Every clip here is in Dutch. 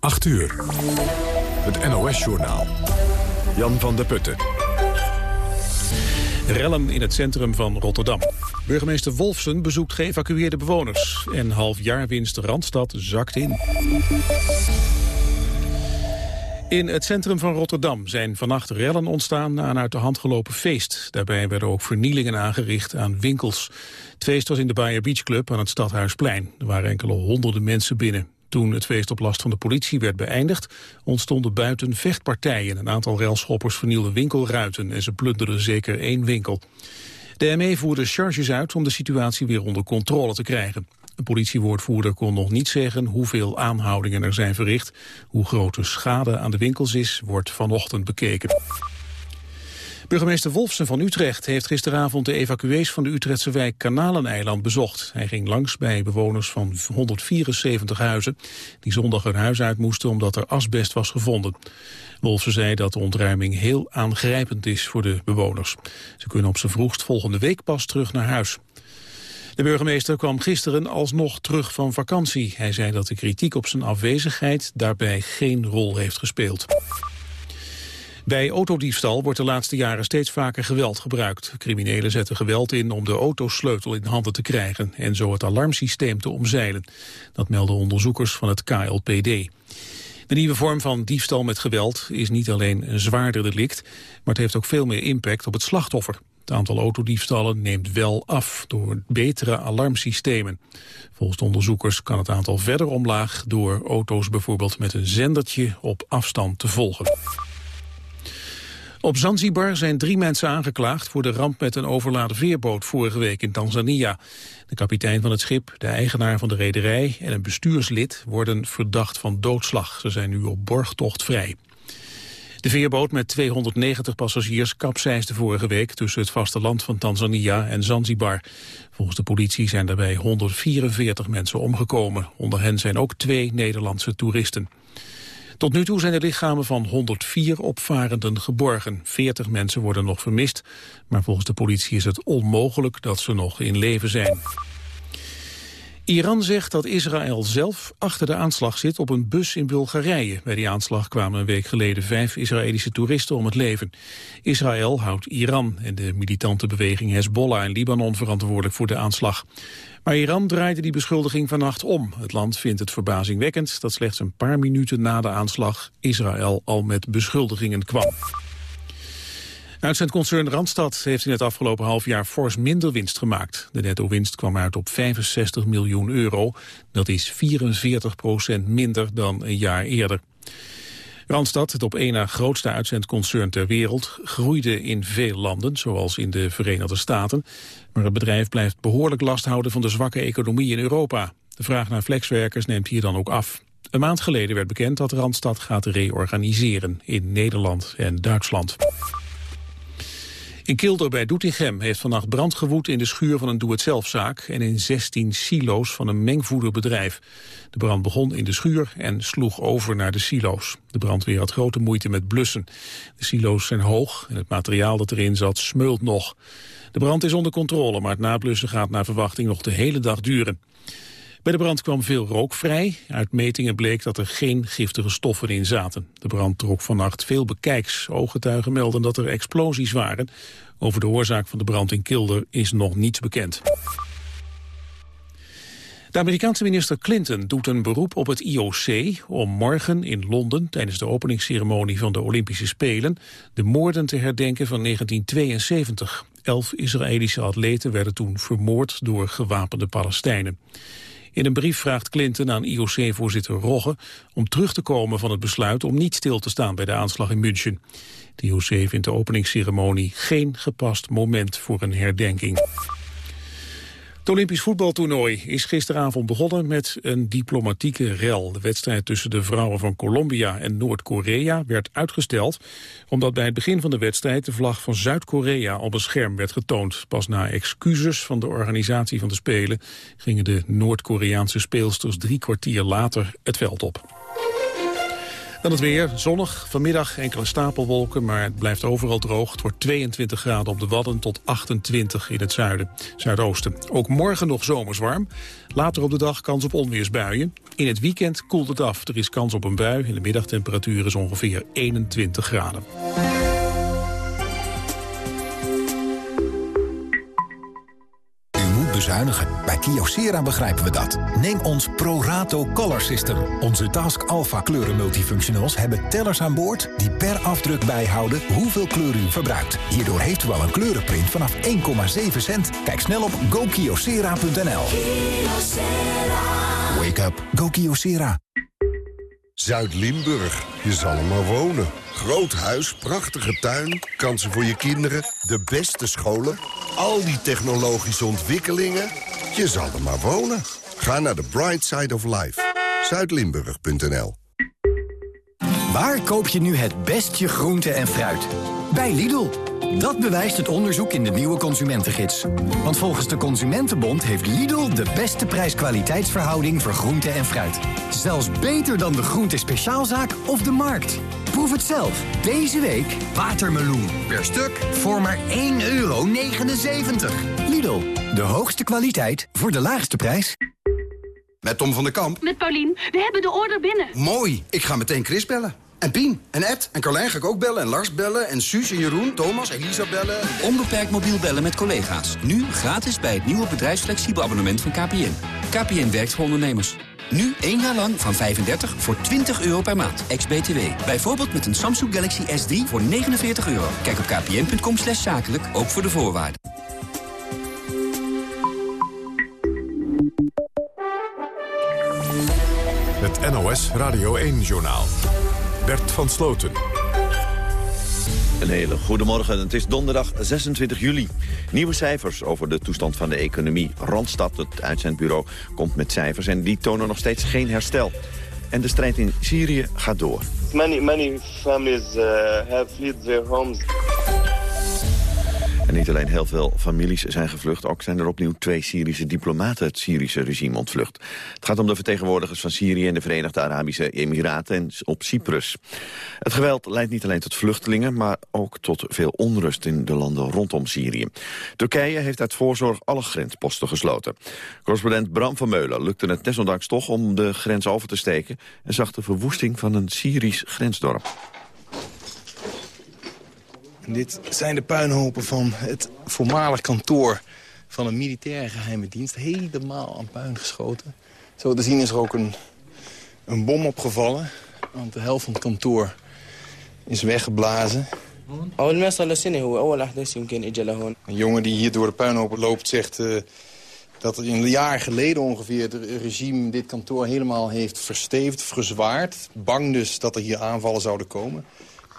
8 uur. Het NOS-journaal. Jan van der Putten. Rellen in het centrum van Rotterdam. Burgemeester Wolfsen bezoekt geëvacueerde bewoners. En halfjaarwinst Randstad zakt in. In het centrum van Rotterdam zijn vannacht rellen ontstaan na een uit de hand gelopen feest. Daarbij werden ook vernielingen aangericht aan winkels. Het feest was in de Bayer Beach Club aan het Stadhuisplein. Er waren enkele honderden mensen binnen. Toen het feest op last van de politie werd beëindigd, ontstonden buiten vechtpartijen. Een aantal relschoppers vernielden winkelruiten en ze plunderden zeker één winkel. De ME voerde charges uit om de situatie weer onder controle te krijgen. Een politiewoordvoerder kon nog niet zeggen hoeveel aanhoudingen er zijn verricht. Hoe groot de schade aan de winkels is, wordt vanochtend bekeken. Burgemeester Wolfsen van Utrecht heeft gisteravond de evacuees van de Utrechtse wijk Kanaleneiland bezocht. Hij ging langs bij bewoners van 174 huizen die zondag hun huis uit moesten omdat er asbest was gevonden. Wolfsen zei dat de ontruiming heel aangrijpend is voor de bewoners. Ze kunnen op z'n vroegst volgende week pas terug naar huis. De burgemeester kwam gisteren alsnog terug van vakantie. Hij zei dat de kritiek op zijn afwezigheid daarbij geen rol heeft gespeeld. Bij autodiefstal wordt de laatste jaren steeds vaker geweld gebruikt. Criminelen zetten geweld in om de autosleutel in handen te krijgen... en zo het alarmsysteem te omzeilen. Dat melden onderzoekers van het KLPD. De nieuwe vorm van diefstal met geweld is niet alleen een zwaarder delict... maar het heeft ook veel meer impact op het slachtoffer. Het aantal autodiefstallen neemt wel af door betere alarmsystemen. Volgens de onderzoekers kan het aantal verder omlaag... door auto's bijvoorbeeld met een zendertje op afstand te volgen. Op Zanzibar zijn drie mensen aangeklaagd voor de ramp met een overladen veerboot vorige week in Tanzania. De kapitein van het schip, de eigenaar van de rederij en een bestuurslid worden verdacht van doodslag. Ze zijn nu op borgtocht vrij. De veerboot met 290 passagiers kapseisde vorige week tussen het vasteland van Tanzania en Zanzibar. Volgens de politie zijn daarbij 144 mensen omgekomen. Onder hen zijn ook twee Nederlandse toeristen. Tot nu toe zijn de lichamen van 104 opvarenden geborgen. 40 mensen worden nog vermist, maar volgens de politie is het onmogelijk dat ze nog in leven zijn. Iran zegt dat Israël zelf achter de aanslag zit op een bus in Bulgarije. Bij die aanslag kwamen een week geleden vijf Israëlische toeristen om het leven. Israël houdt Iran en de militante beweging Hezbollah in Libanon verantwoordelijk voor de aanslag. Maar Iran draaide die beschuldiging vannacht om. Het land vindt het verbazingwekkend dat slechts een paar minuten na de aanslag Israël al met beschuldigingen kwam. Uitzendconcern Randstad heeft in het afgelopen half jaar fors minder winst gemaakt. De netto-winst kwam uit op 65 miljoen euro. Dat is 44 procent minder dan een jaar eerder. Randstad, het op één na grootste uitzendconcern ter wereld, groeide in veel landen, zoals in de Verenigde Staten. Maar het bedrijf blijft behoorlijk last houden van de zwakke economie in Europa. De vraag naar flexwerkers neemt hier dan ook af. Een maand geleden werd bekend dat Randstad gaat reorganiseren in Nederland en Duitsland. In Kilder bij Doetinchem heeft vannacht brand gewoed in de schuur van een doe-het-zelfzaak en in 16 silo's van een mengvoederbedrijf. De brand begon in de schuur en sloeg over naar de silo's. De brandweer had grote moeite met blussen. De silo's zijn hoog en het materiaal dat erin zat smeult nog. De brand is onder controle, maar het nablussen gaat naar verwachting nog de hele dag duren. Bij de brand kwam veel rook vrij. Uit metingen bleek dat er geen giftige stoffen in zaten. De brand trok vannacht veel bekijks. Ooggetuigen melden dat er explosies waren. Over de oorzaak van de brand in Kilder is nog niets bekend. De Amerikaanse minister Clinton doet een beroep op het IOC om morgen in Londen tijdens de openingsceremonie van de Olympische Spelen de moorden te herdenken van 1972. Elf Israëlische atleten werden toen vermoord door gewapende Palestijnen. In een brief vraagt Clinton aan IOC-voorzitter Rogge om terug te komen van het besluit om niet stil te staan bij de aanslag in München. De IOC vindt de openingsceremonie geen gepast moment voor een herdenking. Het Olympisch voetbaltoernooi is gisteravond begonnen met een diplomatieke rel. De wedstrijd tussen de vrouwen van Colombia en Noord-Korea werd uitgesteld... omdat bij het begin van de wedstrijd de vlag van Zuid-Korea op een scherm werd getoond. Pas na excuses van de organisatie van de Spelen... gingen de Noord-Koreaanse speelsters drie kwartier later het veld op. Dan het weer, zonnig, vanmiddag enkele stapelwolken, maar het blijft overal droog. Het wordt 22 graden op de Wadden tot 28 in het zuiden, zuidoosten. Ook morgen nog zomers warm. Later op de dag kans op onweersbuien. In het weekend koelt het af. Er is kans op een bui. In de middagtemperatuur is ongeveer 21 graden. Bezuinigen. Bij Kyocera begrijpen we dat. Neem ons ProRato Color System. Onze Task Alpha kleuren multifunctionals hebben tellers aan boord... die per afdruk bijhouden hoeveel kleur u verbruikt. Hierdoor heeft u al een kleurenprint vanaf 1,7 cent. Kijk snel op gokyocera.nl. Wake up. Go Kyocera. Zuid-Limburg. Je zal er maar wonen. Groot huis, prachtige tuin, kansen voor je kinderen, de beste scholen... al die technologische ontwikkelingen. Je zal er maar wonen. Ga naar de Bright Side of Life. Zuidlimburg.nl Waar koop je nu het best je groente en fruit? Bij Lidl. Dat bewijst het onderzoek in de nieuwe Consumentengids. Want volgens de Consumentenbond heeft Lidl de beste prijs-kwaliteitsverhouding voor groente en fruit. Zelfs beter dan de groente speciaalzaak of de markt. Proef het zelf. Deze week watermeloen. Per stuk voor maar 1,79 euro. Lidl, de hoogste kwaliteit voor de laagste prijs. Met Tom van der Kamp. Met Paulien. We hebben de order binnen. Mooi. Ik ga meteen Chris bellen. En Pien, en Ed, en Carlijn ga ik ook bellen, en Lars bellen, en Suus, en Jeroen, Thomas, Elisa bellen. Onbeperkt mobiel bellen met collega's. Nu gratis bij het nieuwe bedrijfsflexibel abonnement van KPN. KPN werkt voor ondernemers. Nu één jaar lang van 35 voor 20 euro per maand. Ex-BTW. Bijvoorbeeld met een Samsung Galaxy S3 voor 49 euro. Kijk op kpn.com slash zakelijk, ook voor de voorwaarden. Het NOS Radio 1-journaal. Bert van Sloten. Een hele goede morgen. Het is donderdag 26 juli. Nieuwe cijfers over de toestand van de economie. Randstad, het uitzendbureau, komt met cijfers en die tonen nog steeds geen herstel. En de strijd in Syrië gaat door. Many, many families uh, have fled their homes. En niet alleen heel veel families zijn gevlucht... ook zijn er opnieuw twee Syrische diplomaten het Syrische regime ontvlucht. Het gaat om de vertegenwoordigers van Syrië en de Verenigde Arabische Emiraten en op Cyprus. Het geweld leidt niet alleen tot vluchtelingen... maar ook tot veel onrust in de landen rondom Syrië. Turkije heeft uit voorzorg alle grensposten gesloten. Correspondent Bram van Meulen lukte het desondanks toch om de grens over te steken... en zag de verwoesting van een Syrisch grensdorp. Dit zijn de puinhopen van het voormalig kantoor van een militaire geheime dienst. Helemaal aan puin geschoten. Zo te zien is er ook een, een bom opgevallen. Want de helft van het kantoor is weggeblazen. Een jongen die hier door de puinhopen loopt zegt... Uh, dat een jaar geleden ongeveer het regime dit kantoor helemaal heeft versteefd, verzwaard. Bang dus dat er hier aanvallen zouden komen.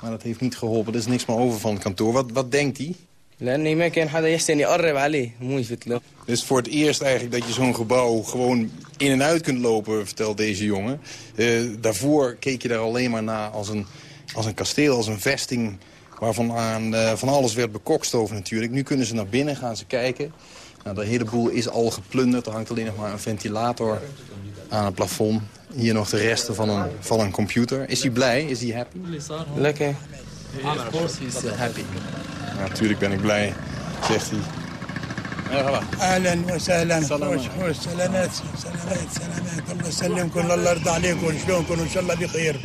Maar dat heeft niet geholpen. Er is niks meer over van het kantoor. Wat, wat denkt hij? Het is voor het eerst eigenlijk dat je zo'n gebouw gewoon in en uit kunt lopen, vertelt deze jongen. Uh, daarvoor keek je daar alleen maar naar als een, als een kasteel, als een vesting... waarvan aan, uh, van alles werd bekokstoven natuurlijk. Nu kunnen ze naar binnen, gaan ze kijken. Nou, de hele boel is al geplunderd. Er hangt alleen nog maar een ventilator aan het plafond. Hier nog de resten van een, van een computer. Is hij blij? Is hij happy? Lekker. Of course he's happy. natuurlijk ben ik blij, zegt hij. اهلا وسهلا خوش خوش سلامات سلامات سلامات الله يسلمكم الله يرضى عليكم شلونكم وان شاء الله بخير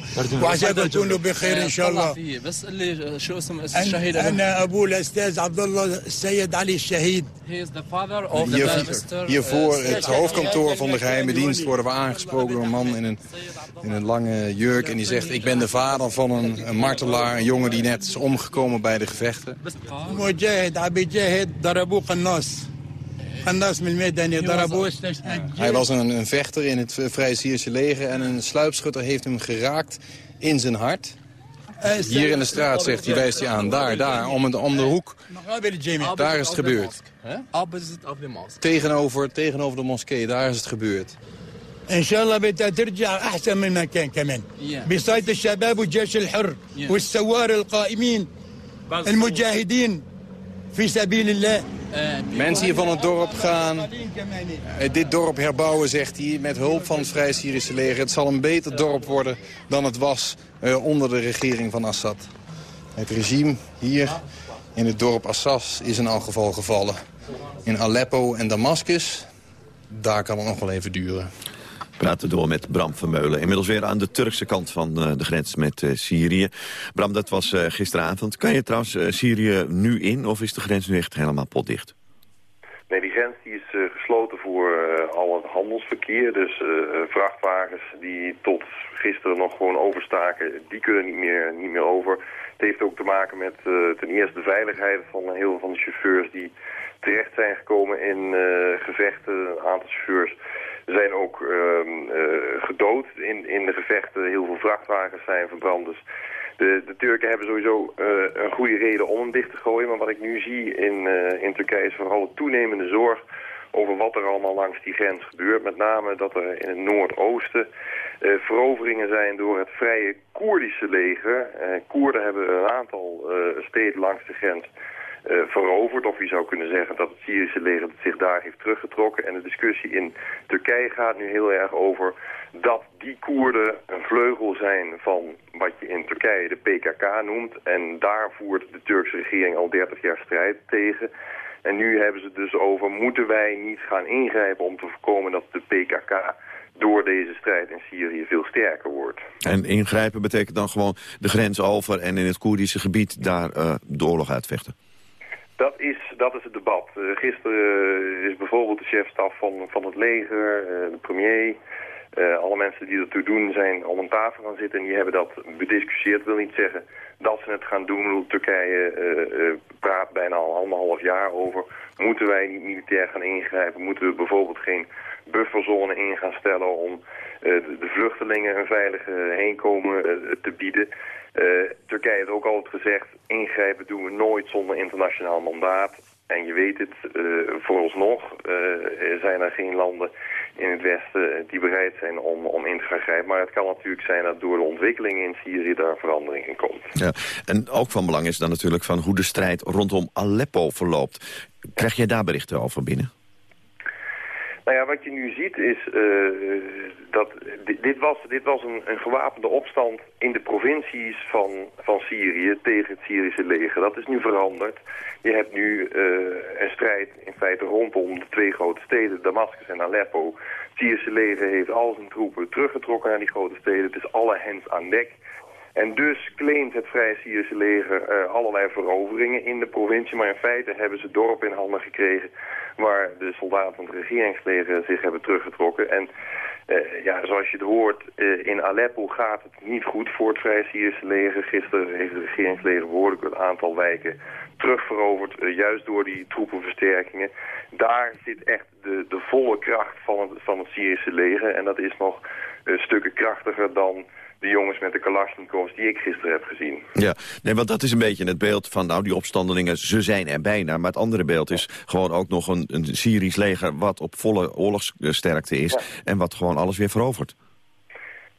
وعساكم تكونوا بخير ان شاء الله بس اللي شو اسم الشهيد انا ابوه الاستاذ عبد الله السيد علي الشهيد Hiervoor het hoofdkantoor van de geheime dienst worden we aangesproken door een man in een, in een lange jurk. En die zegt, ik ben de vader van een, een martelaar, een jongen die net is omgekomen bij de gevechten. Hij was een, een vechter in het Vrije Syrische leger en een sluipschutter heeft hem geraakt in zijn hart. Hier in de straat, zegt hij, wijst hij aan. Daar, daar, om, de, om de hoek. Daar is het gebeurd. Tegenover, tegenover de moskee, daar is het gebeurd. ان شاء الله بدها ترجع احسن من ما كان كمان بصيد الشباب والجيش الحر والثوار القائمين المجاهدين في سبيل الله Mensen hier van het dorp gaan eh, dit dorp herbouwen, zegt hij, met hulp van het Vrij Syrische leger. Het zal een beter dorp worden dan het was eh, onder de regering van Assad. Het regime hier in het dorp Assas is in elk geval gevallen. In Aleppo en Damascus, daar kan het nog wel even duren. Praten door met Bram Vermeulen. Inmiddels weer aan de Turkse kant van uh, de grens met uh, Syrië. Bram, dat was uh, gisteravond. Kan je trouwens Syrië nu in of is de grens nu echt helemaal potdicht? Nee, die grens die is gesloten voor al het handelsverkeer. Dus vrachtwagens die tot gisteren nog gewoon overstaken, die kunnen niet meer, niet meer over. Het heeft ook te maken met ten eerste de veiligheid van heel veel van de chauffeurs die terecht zijn gekomen in gevechten. Een aantal chauffeurs zijn ook uh, gedood in, in de gevechten. Heel veel vrachtwagens zijn verbrand. Dus de, de Turken hebben sowieso uh, een goede reden om hem dicht te gooien. Maar wat ik nu zie in, uh, in Turkije is vooral een toenemende zorg over wat er allemaal langs die grens gebeurt. Met name dat er in het noordoosten veroveringen zijn door het vrije Koerdische leger. Koerden hebben een aantal steden langs de grens uh, veroverd. Of je zou kunnen zeggen dat het Syrische leger zich daar heeft teruggetrokken. En de discussie in Turkije gaat nu heel erg over dat die Koerden een vleugel zijn van wat je in Turkije de PKK noemt. En daar voert de Turkse regering al 30 jaar strijd tegen. En nu hebben ze het dus over, moeten wij niet gaan ingrijpen om te voorkomen dat de PKK door deze strijd in Syrië veel sterker wordt. En ingrijpen betekent dan gewoon de grens over en in het Koerdische gebied daar uh, de oorlog uitvechten? Dat is, dat is het debat. Uh, gisteren uh, is bijvoorbeeld de chefstaf van, van het leger, uh, de premier... alle mensen die ertoe doen zijn om een tafel gaan zitten en die hebben dat bediscussieerd. Dat wil niet zeggen dat ze het gaan doen. Turkije praat bijna al anderhalf jaar over. Moeten wij niet militair gaan ingrijpen? Moeten we bijvoorbeeld geen bufferzone in gaan stellen om de, de, vluchtelingen een veilige heenkomen te bieden? Uh, Turkije heeft ook altijd gezegd, ingrijpen doen we nooit zonder internationaal mandaat. En je weet het, vooralsnog zijn er geen landen in het Westen die bereid zijn om, om in te gaan grijpen. Maar het kan natuurlijk zijn dat door de ontwikkelingen in Syrië daar verandering in komt. Ja, en ook van belang is dan natuurlijk van hoe de strijd rondom Aleppo verloopt. Krijg jij daar berichten over binnen? Nou ja, wat je nu ziet is uh, dat dit, was, dit was een, een, gewapende opstand in de provincies van, van Syrië tegen het Syrische leger. Dat is nu veranderd. Je hebt nu uh, een strijd in feite rondom de twee grote steden, Damascus en Aleppo. Het Syrische leger heeft al zijn troepen teruggetrokken naar die grote steden. Het is alle hens aan dek. En dus claimt het Vrije Syrische leger uh, allerlei veroveringen in de provincie. Maar in feite hebben ze dorpen in handen gekregen waar de soldaten van het regeringsleger zich hebben teruggetrokken. En uh, ja, zoals je het hoort, uh, in Aleppo gaat het niet goed voor het Vrije Syrische leger. Gisteren heeft het regeringsleger behoorlijk een aantal wijken terugveroverd, juist door die troepenversterkingen. Daar zit echt de, de volle kracht van het, van het Syrische leger. En dat is nog stukken krachtiger dan de jongens met de Kalashnikovs die ik gisteren heb gezien. Ja, nee, want dat is een beetje het beeld van, nou, die opstandelingen, ze zijn er bijna. Maar het andere beeld is gewoon ook nog een, een Syrisch leger wat op volle oorlogssterkte is en wat gewoon alles weer verovert.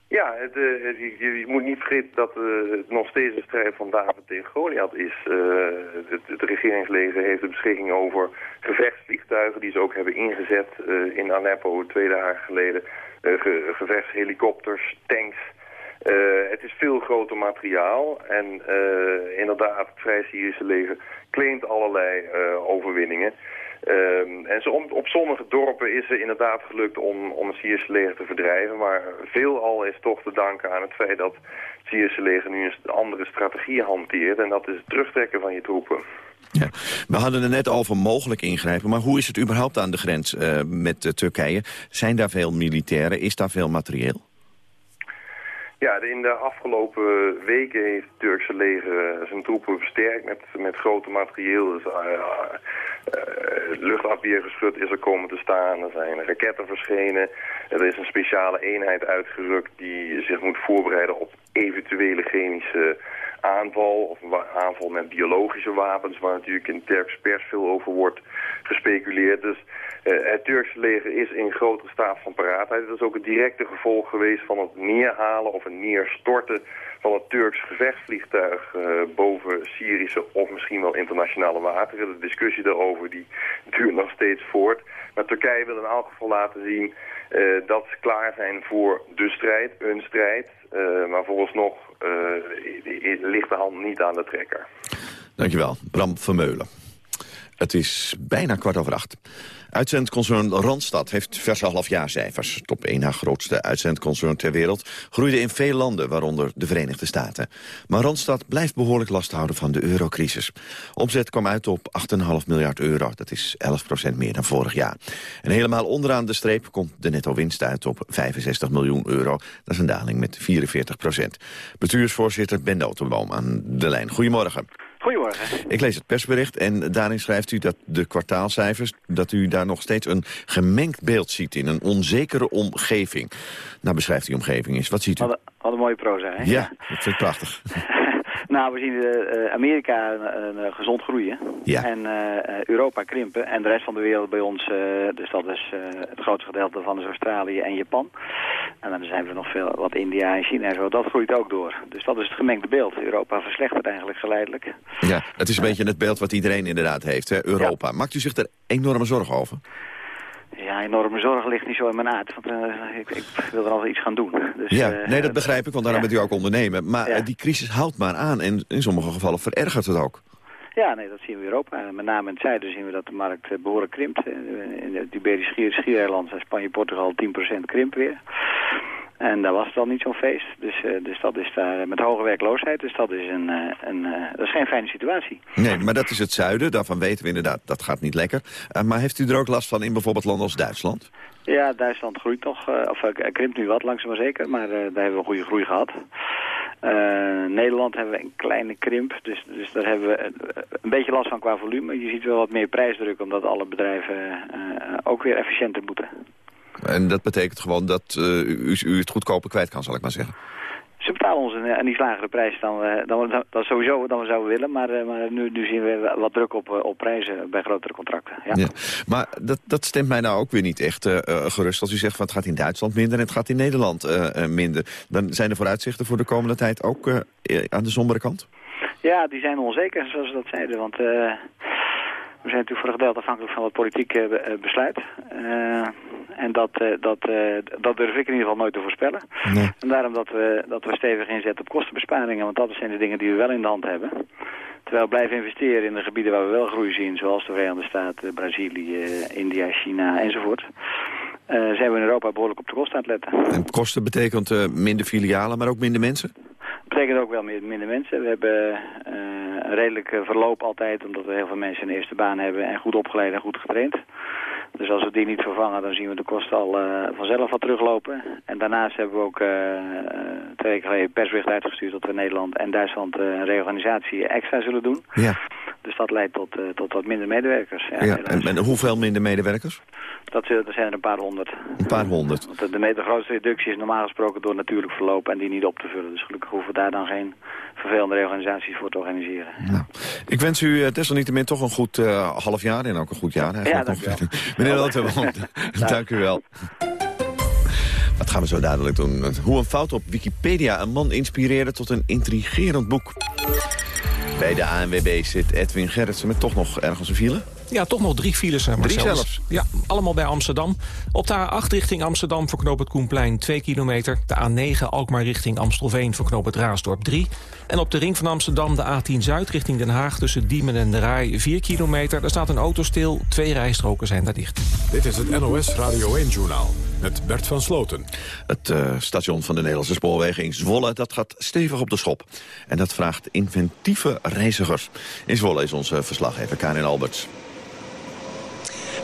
Ja, het, uh, je, je, moet niet vergeten dat uh, het nog steeds een strijd van David tegen Goliath is. Uh, het, het, regeringsleger heeft de beschikking over gevechtsvliegtuigen die ze ook hebben ingezet in Aleppo twee dagen geleden. Ge, gevechtshelikopters, tanks. Uh, het is veel groter materiaal en uh, inderdaad, het Vrij Syrische leger claimt allerlei uh, overwinningen. Um, en op, sommige dorpen is het inderdaad gelukt om, om het Syrische leger te verdrijven. Maar veelal is toch te danken aan het feit dat het Syrische leger nu een andere strategie hanteert. En dat is het terugtrekken van je troepen. Ja. We hadden het net over mogelijk ingrijpen, maar hoe is het überhaupt aan de grens met Turkije? Zijn daar veel militairen? Is daar veel materieel? Ja, in de afgelopen weken heeft het Turkse leger zijn troepen versterkt met, met grote materieel. Dus, uh, uh, luchtafweergeschut is er komen te staan, er zijn raketten verschenen. Er is een speciale eenheid uitgerukt die zich moet voorbereiden op eventuele chemische aanval of aanval met biologische wapens, waar natuurlijk in Turks pers veel over wordt gespeculeerd. Dus het Turkse leger is in grotere staat van paraatheid. Dat is ook het directe gevolg geweest van het neerhalen of het neerstorten van het Turks gevechtsvliegtuig boven Syrische of misschien wel internationale wateren. De discussie daarover die duurt nog steeds voort. Maar Turkije wil in elk geval laten zien dat ze klaar zijn voor de strijd, een strijd. Maar vooralsnog ligt de hand niet aan de trekker. Dankjewel, Bram Vermeulen. Het is bijna kwart over acht. Uitzendconcern Randstad heeft verse halfjaarcijfers. Top 1 na grootste uitzendconcern ter wereld groeide in veel landen, waaronder de Verenigde Staten. Maar Randstad blijft behoorlijk last houden van de eurocrisis. Omzet kwam uit op 8,5 miljard euro, dat is 11% meer dan vorig jaar. En helemaal onderaan de streep komt de netto-winst uit op 65 miljoen euro. Dat is een daling met 44 procent. Bestuursvoorzitter Ben Notenboom aan de lijn. Goedemorgen. Goedemorgen. Ik lees het persbericht en daarin schrijft u dat de kwartaalcijfers... dat u daar nog steeds een gemengd beeld ziet in een onzekere omgeving. Nou, beschrijft die omgeving eens. Wat ziet u? Wat, wat een mooie proza, hè? Ja, dat vind ik prachtig. nou, we zien uh, Amerika uh, gezond groeien. Ja. En Europa krimpen. En de rest van de wereld bij ons, dus dat is het grootste gedeelte van is Australië en Japan. En dan zijn we nog veel, wat India en China en zo. Dat groeit ook door. Dus dat is het gemengde beeld. Europa verslechtert eigenlijk geleidelijk. Ja, het is een beetje het beeld wat iedereen inderdaad heeft, hè? Europa. Maakt u zich er enorme zorgen over? Ja, enorme zorgen ligt niet zo in mijn aard. Want uh, ik, ik, wil er altijd iets gaan doen. Dus, ja, uh, nee, dat begrijp ik, want daarom ja. bent u ook ondernemer. Maar ja. die crisis houdt maar aan en in sommige gevallen verergert het ook. Ja, nee, dat zien we in Europa. Met name in het zuiden zien we dat de markt behoorlijk krimpt. In het Iberisch Schiereiland Spanje, Portugal 10% krimp weer. En daar was het al niet zo'n feest. Dus, uh, dus dat is daar met hoge werkloosheid. Dus dat is, een, uh, een, dat is geen fijne situatie. Nee, maar dat is het zuiden. Daarvan weten we inderdaad, dat gaat niet lekker. maar heeft u er ook last van in bijvoorbeeld landen als Duitsland? Ja, Duitsland groeit nog. of krimpt nu wat, langzaam maar zeker. Maar daar hebben we een goede groei gehad. Nederland hebben we een kleine krimp. Dus, dus daar hebben we een beetje last van qua volume. Je ziet wel wat meer prijsdruk, omdat alle bedrijven ook weer efficiënter moeten. En dat betekent gewoon dat uh, u, u het goedkoper kwijt kan, zal ik maar zeggen. Ze betalen ons een, een iets lagere prijs dan dan, we, dan sowieso dan we zouden willen. Maar, uh, maar nu, nu, zien we wat druk op, op prijzen bij grotere contracten. Ja. ja. Maar dat, dat stemt mij nou ook weer niet echt uh, gerust. Als u zegt van het gaat in Duitsland minder en het gaat in Nederland minder. Dan zijn de vooruitzichten voor de komende tijd ook aan de sombere kant? Ja, die zijn onzeker, zoals we dat zeiden. Want we zijn natuurlijk voor een gedeelte afhankelijk van wat politiek uh, besluit. Uh, en dat, dat, dat durf ik in ieder geval nooit te voorspellen. Nee. En daarom dat we, dat we stevig inzetten op kostenbesparingen. Want dat zijn de dingen die we wel in de hand hebben. Terwijl we blijven investeren in de gebieden waar we wel groei zien. Zoals de Verenigde Staten, Brazilië, India, China enzovoort. zijn we in Europa behoorlijk op de kosten aan het letten. En kosten betekent minder filialen, maar ook minder mensen? Betekent ook wel minder mensen. We hebben uh, een redelijk verloop altijd, omdat we heel veel mensen een eerste baan hebben en goed opgeleid en goed getraind. Dus als we die niet vervangen, dan zien we de kosten al uh, vanzelf wat teruglopen. En daarnaast hebben we ook uh, twee weken geleden persbericht uitgestuurd dat we Nederland en Duitsland een reorganisatie extra zullen doen. Ja. Dus dat leidt tot, tot wat minder medewerkers. Ja, ja en, en, hoeveel minder medewerkers? Dat, dat zijn er een paar honderd. Een paar honderd. Want de, de, de grootste reductie is normaal gesproken door natuurlijk verloop en die niet op te vullen. Dus gelukkig hoeven we daar dan geen vervelende reorganisaties voor te organiseren. Nou, ik wens u desalniettemin toch een goed uh, half jaar en ook een goed jaar. Ja, dank u wel. Meneer Lothar, dank u wel. Wat gaan we zo dadelijk doen? Hoe een fout op Wikipedia een man inspireerde tot een intrigerend boek. Bij de ANWB zit Edwin Gerritsen met toch nog ergens een file. Ja, toch nog drie files, Marcel. Drie zelfs? Ja, allemaal bij Amsterdam. Op de A8 richting Amsterdam voor knoop het Koenplein 2 kilometer. De A9 Alkmaar richting Amstelveen voor knoop het Raasdorp 3. En op de ring van Amsterdam de A10 Zuid richting Den Haag... tussen Diemen en de Rij 4 kilometer. Daar staat een auto stil, twee rijstroken zijn daar dicht. Dit is het NOS Radio 1-journaal met Bert van Sloten. Het uh, station van de Nederlandse spoorwegen in Zwolle dat gaat stevig op de schop. En dat vraagt inventieve reizigers. In Zwolle is onze verslaggever Karin Alberts.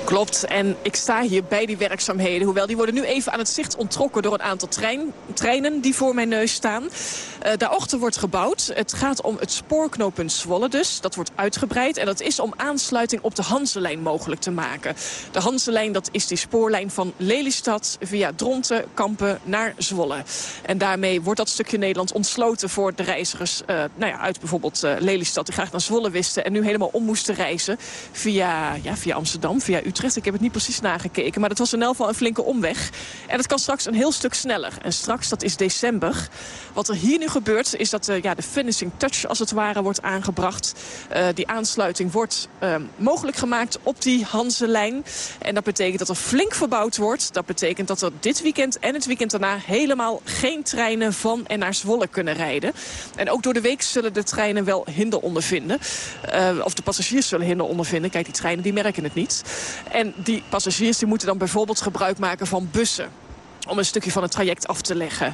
Klopt, en ik sta hier bij die werkzaamheden. Hoewel, die worden nu even aan het zicht onttrokken door een aantal trein, treinen die voor mijn neus staan. Uh, daarachter wordt gebouwd. Het gaat om het spoorknooppunt Zwolle dus. Dat wordt uitgebreid en dat is om aansluiting op de Hanselijn mogelijk te maken. De Hanselijn, dat is die spoorlijn van Lelystad via Dronten, Kampen naar Zwolle. En daarmee wordt dat stukje Nederland ontsloten voor de reizigers uh, nou ja, uit bijvoorbeeld uh, Lelystad... die graag naar Zwolle wisten en nu helemaal om moesten reizen via, ja, via Amsterdam, via Utrecht Utrecht. Ik heb het niet precies nagekeken, maar dat was in elk geval een flinke omweg. En dat kan straks een heel stuk sneller. En straks, dat is december. Wat er hier nu gebeurt, is dat uh, ja, de finishing touch als het ware wordt aangebracht. Uh, die aansluiting wordt uh, mogelijk gemaakt op die Hanselijn. En dat betekent dat er flink verbouwd wordt. Dat betekent dat er dit weekend en het weekend daarna helemaal geen treinen van en naar Zwolle kunnen rijden. En ook door de week zullen de treinen wel hinder ondervinden. of de passagiers zullen hinder ondervinden. Kijk, die treinen die merken het niet. En die passagiers die moeten dan bijvoorbeeld gebruik maken van bussen om een stukje van het traject af te leggen.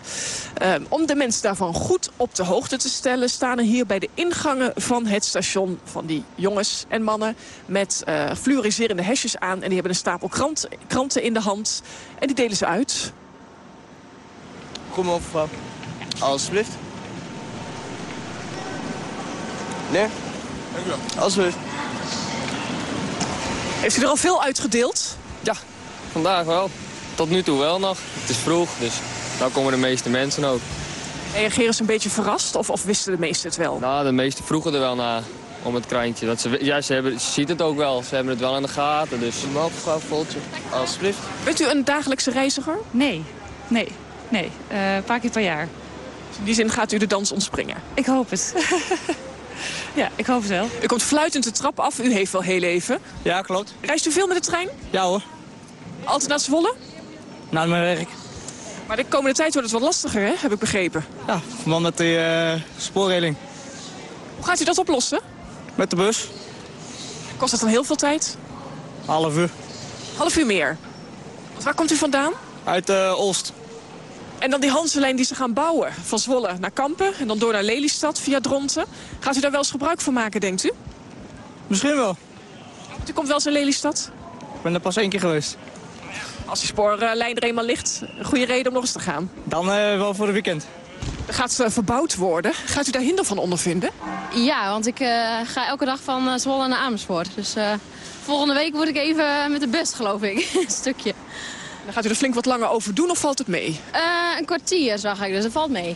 Uh, om de mensen daarvan goed op de hoogte te stellen... staan er hier bij de ingangen van het station van die jongens en mannen... met uh, fluoriserende hesjes aan. En die hebben een stapel krant, kranten in de hand. En die delen ze uit. Kom op, mevrouw. Alsjeblieft. Nee? Dank u wel. Alsjeblieft. Heeft u er al veel uitgedeeld? Ja, vandaag wel. Tot nu toe wel nog. Het is vroeg, dus daar komen de meeste mensen ook. Reageren ze een beetje verrast of, of wisten de meesten het wel? Nou, de meesten vroegen er wel naar om het krantje. Dat ze, ja, ze, hebben, ze ziet het ook wel. Ze hebben het wel in de gaten. Dus een mevrouw Voltje, alsjeblieft. Bent u een dagelijkse reiziger? Nee, nee, nee. Uh, een paar keer per jaar. In die zin gaat u de dans ontspringen? Ik hoop het. Ja, ik hoop het wel. U komt fluitend de trap af. U heeft wel heel even. Ja, klopt. Reist u veel met de trein? Ja hoor. Altijd naar Zwolle? Naar mijn werk. Maar de komende tijd wordt het wat lastiger, hè? heb ik begrepen. Ja, man met de uh, spoorreling. Hoe gaat u dat oplossen? Met de bus. Kost dat dan heel veel tijd? Half uur. Half uur meer? Want waar komt u vandaan? Uit uh, Olst. En dan die Hanselijn die ze gaan bouwen. Van Zwolle naar Kampen en dan door naar Lelystad via Dronten. Gaat u daar wel eens gebruik van maken, denkt u? Misschien wel. U komt wel eens in Lelystad? Ik ben er pas één keer geweest. Als die spoorlijn er eenmaal ligt, een goede reden om nog eens te gaan. Dan uh, wel voor het weekend. Gaat uh, verbouwd worden. Gaat u daar hinder van ondervinden? Ja, want ik uh, ga elke dag van Zwolle naar Amersfoort. Dus volgende week word ik even met de bus, geloof ik. een stukje. Dan gaat u er flink wat langer over doen of valt het mee? Uh, een kwartier zag ik, dus dat valt mee.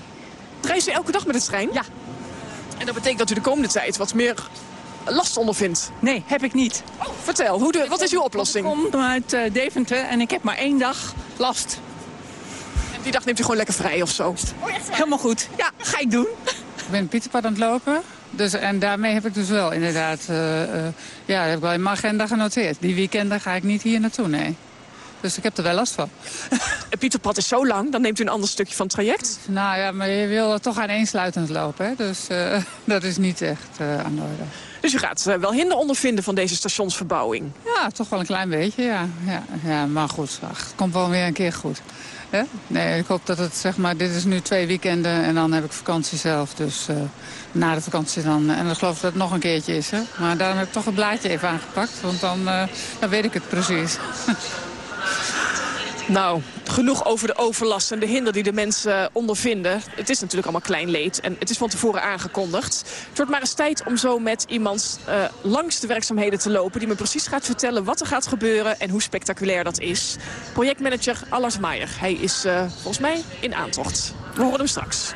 Reist u elke dag met de trein? Ja. En dat betekent dat u de komende tijd wat meer last ondervindt? Nee, heb ik niet. Oh, vertel, hoe de, wat is uw oplossing? Ik kom uit uh, Deventer en ik heb maar één dag last. En die dag neemt u gewoon lekker vrij of zo? Oh, Helemaal goed. Ja, ga ik doen. Ik ben Pieterpad aan het lopen. Dus, en daarmee heb ik dus wel inderdaad... Uh, uh, ja, heb ik wel in mijn agenda genoteerd. Die weekenden ga ik niet hier naartoe, nee. Dus ik heb er wel last van. Het Pieterpad is zo lang, dan neemt u een ander stukje van het traject? Nou ja, maar je wil toch aan eensluitend lopen. Hè? Dus uh, dat is niet echt uh, aan de orde. Dus u gaat uh, wel hinder ondervinden van deze stationsverbouwing? Ja, toch wel een klein beetje, ja. ja, ja maar goed, ach, het komt wel weer een keer goed. Hè? Nee, ik hoop dat het, zeg maar, dit is nu twee weekenden en dan heb ik vakantie zelf. Dus na de vakantie dan, en dan geloof ik dat het nog een keertje is. Hè? Maar daarom heb ik toch het blaadje even aangepakt, want dan, dan weet ik het precies. Nou, genoeg over de overlast en de hinder die de mensen ondervinden. Het is natuurlijk allemaal klein leed en het is van tevoren aangekondigd. Het wordt maar eens tijd om zo met iemand uh, langs de werkzaamheden te lopen... die me precies gaat vertellen wat er gaat gebeuren en hoe spectaculair dat is. Projectmanager Allers Maier. Hij is uh, volgens mij in aantocht. We horen hem straks.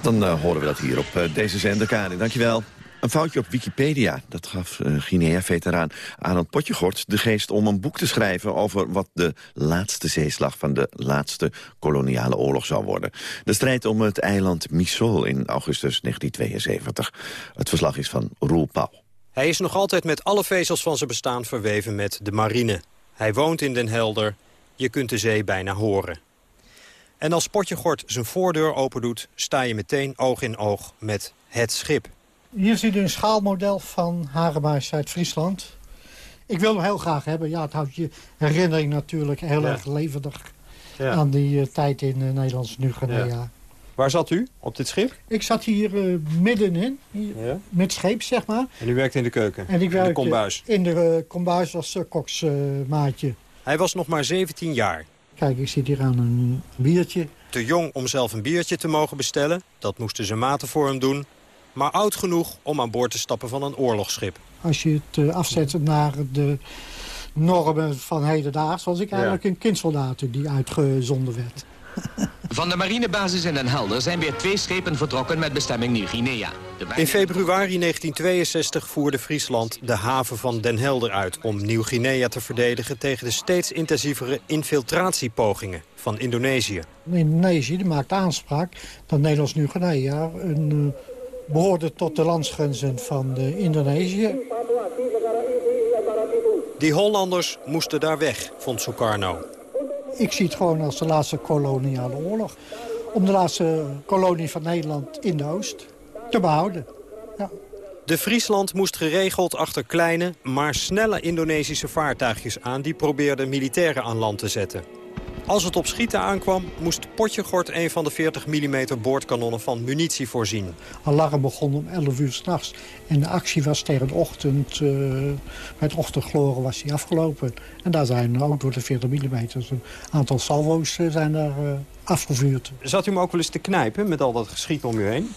Dan horen we dat hier op deze zender, Karin. Dankjewel. Een foutje op Wikipedia. Dat gaf uh, Guinea-veteraan Arend Potjegort de geest om een boek te schrijven... over wat de laatste zeeslag van de laatste koloniale oorlog zou worden. De strijd om het eiland Misol in augustus 1972. Het verslag is van Roel Pauw. Hij is nog altijd met alle vezels van zijn bestaan verweven met de marine. Hij woont in Den Helder. Je kunt de zee bijna horen. En als Potjegort zijn voordeur opendoet... sta je meteen oog in oog met het schip. Hier ziet u een schaalmodel van Hare uit Friesland. Ik wil hem heel graag hebben. Ja, het houdt je herinnering natuurlijk heel Ja. erg levendig Ja. aan die eh, tijd in uh, Nederlands Nieuw-Guinea. Waar zat u op dit schip? Ik zat hier uh, middenin, hier, met scheep, zeg maar. En u werkte in de keuken? En ik werkte in de kombuis? In de kombuis als koksmaatje. Hij was nog maar 17 jaar. Kijk, ik zit hier aan een biertje. Te jong om zelf een biertje te mogen bestellen. Dat moesten zijn maten voor hem doen. Maar oud genoeg om aan boord te stappen van een oorlogsschip. Als je het afzet naar de normen van hedendaags... was ik eigenlijk een kindsoldaat die uitgezonden werd. Van de marinebasis in Den Helder zijn weer twee schepen vertrokken met bestemming Nieuw-Guinea. In februari 1962 voerde Friesland de haven van Den Helder uit... om Nieuw-Guinea te verdedigen tegen de steeds intensievere infiltratiepogingen van Indonesië. Indonesië maakt aanspraak dat Nederlands Nieuw-Guinea een, uh, behoorde tot de landsgrenzen van de Indonesië. Die Hollanders moesten daar weg, vond Sukarno. Ik zie het gewoon als de laatste koloniale oorlog. Om de laatste kolonie van Nederland in de Oost te behouden. Ja. De Friesland moest geregeld achter kleine, maar snelle Indonesische vaartuigjes aan... die probeerden militairen aan land te zetten. Als het op schieten aankwam, moest Potjegort een van de 40 mm boordkanonnen van munitie voorzien. Alarm begon om 11 uur s'nachts. En de actie was tegen de ochtend, uh, met ochtendgloren was die afgelopen. En daar zijn ook door de 40 mm een aantal salvo's uh, zijn daar uh, afgevuurd. Zat u hem ook wel eens te knijpen met al dat geschiet om u heen?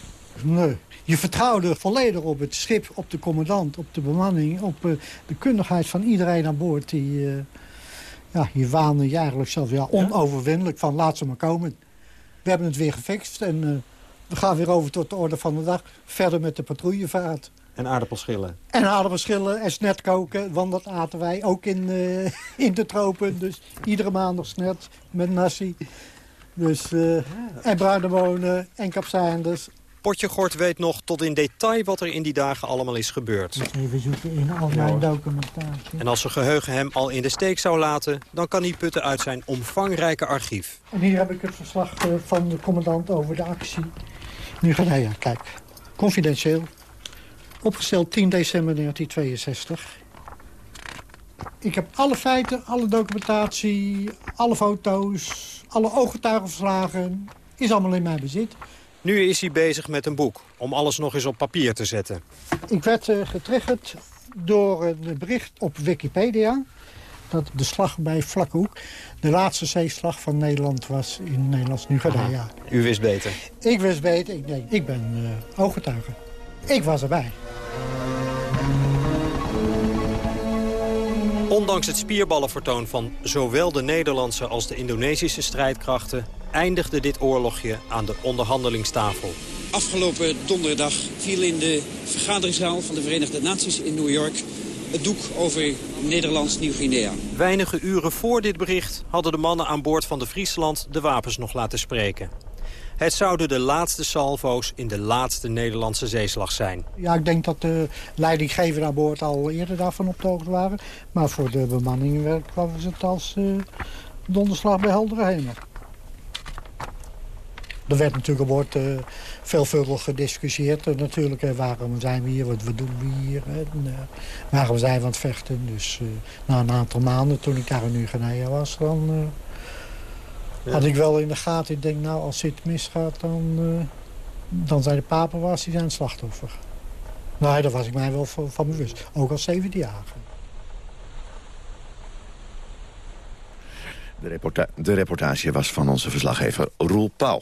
Nee. Je vertrouwde volledig op het schip, op de commandant, op de bemanning... op de kundigheid van iedereen aan boord die ja, je waande je eigenlijk zelf ja, onoverwinnelijk van laat ze maar komen. We hebben het weer gefixt en uh, we gaan weer over tot de orde van de dag. Verder met de patrouillevaart. En aardappelschillen. En aardappelschillen en snet koken, want dat aten wij ook in, uh, in de tropen. Dus iedere maandag snet met nasi. Dus, uh, en bruine bonen en kapsaanders. Potjegort weet nog tot in detail wat er in die dagen allemaal is gebeurd. Even zoeken in al mijn documentatie. En als zijn geheugen hem al in de steek zou laten... dan kan hij putten uit zijn omvangrijke archief. En hier heb ik het verslag van de commandant over de actie. Nu ga hij, ja, kijk. Confidentieel. Opgesteld 10 december 1962. Ik heb alle feiten, alle documentatie, alle foto's, alle ooggetuigenverslagen... is allemaal in mijn bezit. Nu is hij bezig met een boek, om alles nog eens op papier te zetten. Ik werd uh, getriggerd door een bericht op Wikipedia... dat de slag bij Vlakhoek de laatste zeeslag van Nederland was in Nederlands Nieuw-Guinea. U wist beter? Ik wist beter. Ik, denk, ik ben uh, ooggetuige. Ik was erbij. Ondanks het spierballenvertoon van zowel de Nederlandse als de Indonesische strijdkrachten... eindigde dit oorlogje aan de onderhandelingstafel. Afgelopen donderdag viel in de vergaderingszaal van de Verenigde Naties in New York... het doek over Nederlands Nieuw-Guinea. Weinige uren voor dit bericht hadden de mannen aan boord van de Friesland... de wapens nog laten spreken. Het zouden de laatste salvo's in de laatste Nederlandse zeeslag zijn. Ja, ik denk dat de leidinggever aan boord al eerder daarvan op de hoogte waren. Maar voor de bemanning was het als uh, donderslag bij heldere hemel. Er werd natuurlijk boord uh, veelvuldig gediscussieerd. Uh, natuurlijk, uh, waarom zijn we hier, wat, wat doen we hier? waarom zijn we aan het vechten? Dus na een aantal maanden, toen ik daar in Uganea was... dan ja. had ik wel in de gaten. Ik denk, nou, als dit misgaat, dan, dan zijn de papenwa's die zijn slachtoffer. Nou, daar was ik mij wel van, van bewust. Ook als zeventiejariger. De, reporta de reportage was van onze verslaggever Roel Pauw.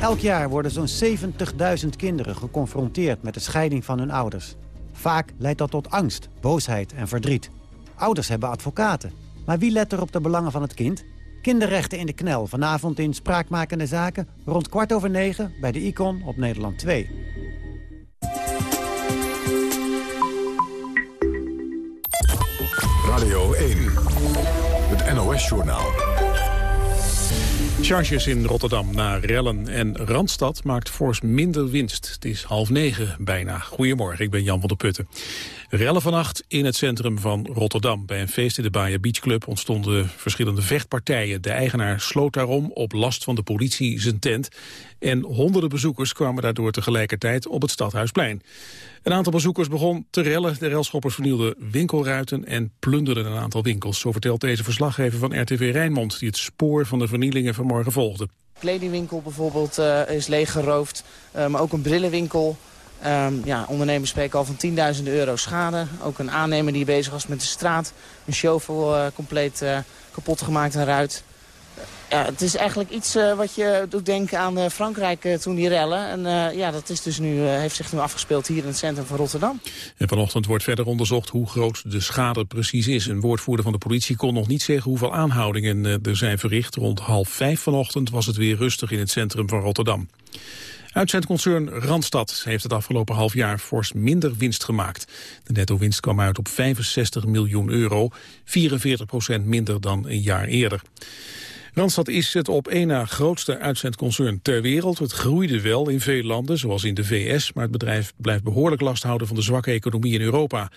Elk jaar worden zo'n 70.000 kinderen geconfronteerd met de scheiding van hun ouders. Vaak leidt dat tot angst, boosheid en verdriet. Ouders hebben advocaten. Maar wie let er op de belangen van het kind? Kinderrechten in de knel, vanavond in Spraakmakende Zaken... rond kwart over negen bij de Icon op Nederland 2. Radio 1, het NOS-journaal. Charges in Rotterdam na rellen en Randstad maakt fors minder winst. Het is half negen bijna. Goedemorgen, ik ben Jan van der Putten. Rellen vannacht in het centrum van Rotterdam. Bij een feest in de Bayer Beach Club ontstonden verschillende vechtpartijen. De eigenaar sloot daarom op last van de politie zijn tent. En honderden bezoekers kwamen daardoor tegelijkertijd op het Stadhuisplein. Een aantal bezoekers begon te rellen. De relschoppers vernielden winkelruiten en plunderden een aantal winkels. Zo vertelt deze verslaggever van RTV Rijnmond... die het spoor van de vernielingen vanmorgen volgde. kledingwinkel bijvoorbeeld uh, is leeggeroofd, uh, maar ook een brillenwinkel. Um, ja, ondernemers spreken al van tienduizenden euro schade. Ook een aannemer die bezig was met de straat. Een shovel uh, compleet kapot gemaakt en ruit. Ja, het is eigenlijk iets uh, wat je doet denken aan Frankrijk toen die rellen. En ja, dat is dus nu, heeft zich nu afgespeeld hier in het centrum van Rotterdam. En vanochtend wordt verder onderzocht hoe groot de schade precies is. Een woordvoerder van de politie kon nog niet zeggen hoeveel aanhoudingen er zijn verricht. Rond half vijf vanochtend was het weer rustig in het centrum van Rotterdam. Uitzendconcern Randstad heeft het afgelopen half jaar fors minder winst gemaakt. De netto-winst kwam uit op 65 miljoen euro, 44 procent minder dan een jaar eerder. Randstad is het op één na grootste uitzendconcern ter wereld. Het groeide wel in veel landen, zoals in de VS... maar het bedrijf blijft behoorlijk last houden van de zwakke economie in Europa.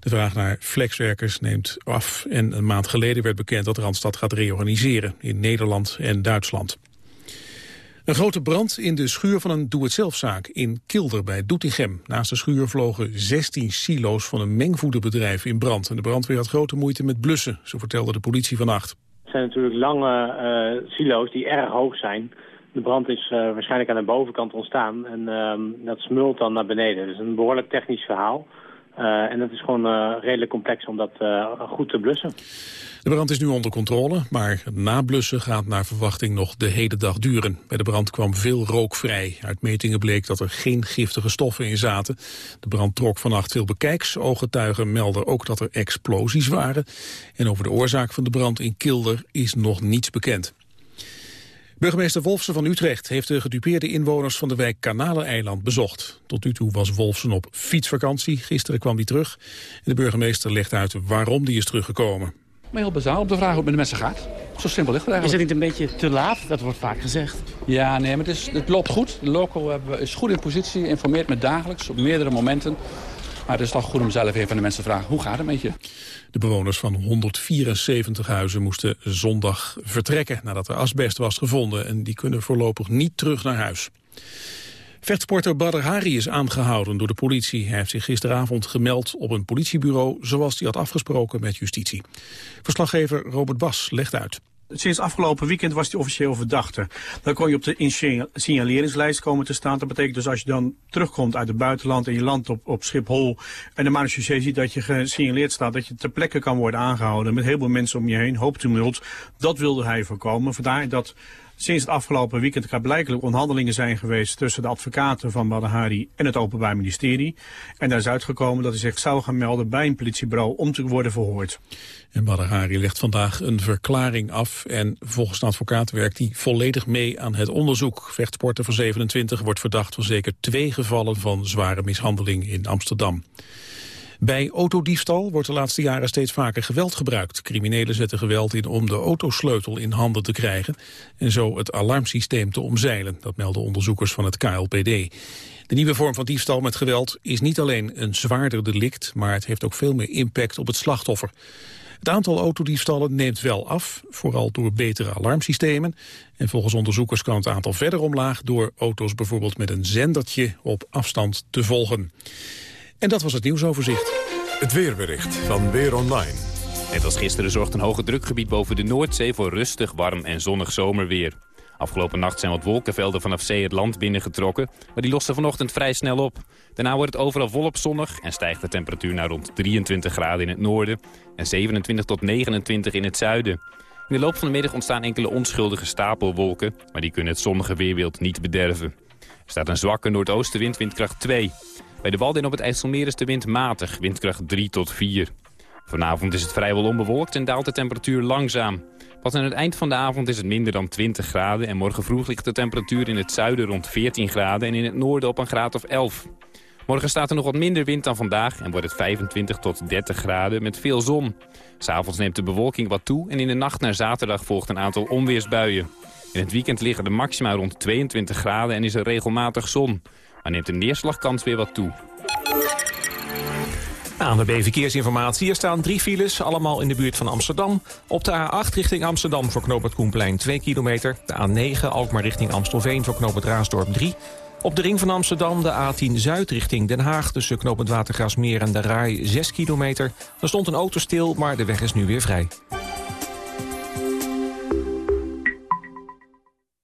De vraag naar flexwerkers neemt af en een maand geleden werd bekend... dat Randstad gaat reorganiseren in Nederland en Duitsland. Een grote brand in de schuur van een doe-het-zelfzaak in Kilder bij Doetinchem. Naast de schuur vlogen 16 silo's van een mengvoederbedrijf in brand. En de brandweer had grote moeite met blussen, zo vertelde de politie vannacht. Het zijn natuurlijk lange uh, silo's die erg hoog zijn. De brand is uh, waarschijnlijk aan de bovenkant ontstaan en uh, dat smult dan naar beneden. Dus een behoorlijk technisch verhaal. Uh, en het is gewoon redelijk complex om dat goed te blussen. De brand is nu onder controle, maar het nablussen gaat naar verwachting nog de hele dag duren. Bij de brand kwam veel rook vrij. Uit metingen bleek dat er geen giftige stoffen in zaten. De brand trok vannacht veel bekijks. Ooggetuigen melden ook dat er explosies waren. En over de oorzaak van de brand in Kilder is nog niets bekend. Burgemeester Wolfsen van Utrecht heeft de gedupeerde inwoners van de wijk Kanaleneiland bezocht. Tot nu toe was Wolfsen op fietsvakantie. Gisteren kwam hij terug. De burgemeester legt uit waarom die is teruggekomen. Maar heel bazaal om te vragen hoe het met de mensen gaat. Zo simpel ligt het eigenlijk. Is het niet een beetje te laat? Dat wordt vaak gezegd. Ja, nee, maar het, is, het loopt goed. De local is goed in positie, informeert me dagelijks op meerdere momenten. Maar het is toch goed om zelf even aan de mensen te vragen, hoe gaat het met je? De bewoners van 174 huizen moesten zondag vertrekken nadat er asbest was gevonden. En die kunnen voorlopig niet terug naar huis. Vechtsporter Badr Hari is aangehouden door de politie. Hij heeft zich gisteravond gemeld op een politiebureau... zoals hij had afgesproken met justitie. Verslaggever Robert Bas legt uit. Sinds afgelopen weekend was hij officieel verdachte. Dan kon je op de signaleringslijst komen te staan. Dat betekent dus als je dan terugkomt uit het buitenland en je landt op, op Schiphol... en de marechaussee ziet dat je gesignaleerd staat... dat je ter plekke kan worden aangehouden met heel veel mensen om je heen, hoop tumult. Dat wilde hij voorkomen. Vandaar dat Sinds het afgelopen weekend er blijkelijk onderhandelingen zijn geweest tussen de advocaten van Badahari en het Openbaar Ministerie. En daar is uitgekomen dat hij zich zou gaan melden bij een politiebureau om te worden verhoord. En Badahari legt vandaag een verklaring af en volgens de advocaat werkt hij volledig mee aan het onderzoek. Vechtsporter van 27 wordt verdacht van zeker twee gevallen van zware mishandeling in Amsterdam. Bij autodiefstal wordt de laatste jaren steeds vaker geweld gebruikt. Criminelen zetten geweld in om de autosleutel in handen te krijgen... en zo het alarmsysteem te omzeilen. Dat melden onderzoekers van het KLPD. De nieuwe vorm van diefstal met geweld is niet alleen een zwaarder delict... maar het heeft ook veel meer impact op het slachtoffer. Het aantal autodiefstallen neemt wel af, vooral door betere alarmsystemen. En volgens onderzoekers kan het aantal verder omlaag... door auto's bijvoorbeeld met een zendertje op afstand te volgen. En dat was het nieuwsoverzicht. Het weerbericht van Weer Online. Net als gisteren zorgt een hoge drukgebied boven de Noordzee voor rustig, warm en zonnig zomerweer. Afgelopen nacht zijn wat wolkenvelden vanaf zee het land binnengetrokken, maar die losten vanochtend vrij snel op. Daarna wordt het overal volop zonnig en stijgt de temperatuur naar rond 23 graden in het noorden en 27 tot 29 in het zuiden. In de loop van de middag ontstaan enkele onschuldige stapelwolken, maar die kunnen het zonnige weerbeeld niet bederven. Er staat een zwakke noordoostenwind, windkracht 2. Bij de Walden op het IJsselmeer is de wind matig, windkracht 3 tot 4. Vanavond is het vrijwel onbewolkt en daalt de temperatuur langzaam. Pas aan het eind van de avond is het minder dan 20 graden... en morgen vroeg ligt de temperatuur in het zuiden rond 14 graden... en in het noorden op een graad of 11. Morgen staat er nog wat minder wind dan vandaag... en wordt het 25 tot 30 graden met veel zon. S'avonds neemt de bewolking wat toe... en in de nacht naar zaterdag volgt een aantal onweersbuien. In het weekend liggen de maxima rond 22 graden en is er regelmatig zon. Maar neemt de neerslagkans weer wat toe. Aan de B-verkeersinformatie. Er staan drie files, allemaal in de buurt van Amsterdam. Op de A8 richting Amsterdam voor knooppunt Koenplein 2 kilometer. De A9 Alkmaar richting Amstelveen voor knooppunt Raasdorp 3. Op de ring van Amsterdam de A10 Zuid richting Den Haag... tussen knooppunt Watergrasmeer en de Rai 6 kilometer. Er stond een auto stil, maar de weg is nu weer vrij.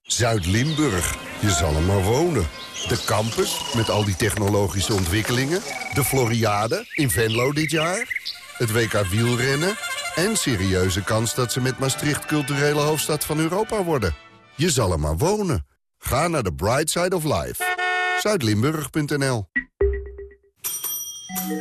Zuid-Limburg. Je zal er maar wonen. De campus, met al die technologische ontwikkelingen. De Floriade in Venlo dit jaar. Het WK wielrennen. En serieuze kans dat ze met Maastricht culturele hoofdstad van Europa worden. Je zal er maar wonen. Ga naar the bright side of life. Zuidlimburg.nl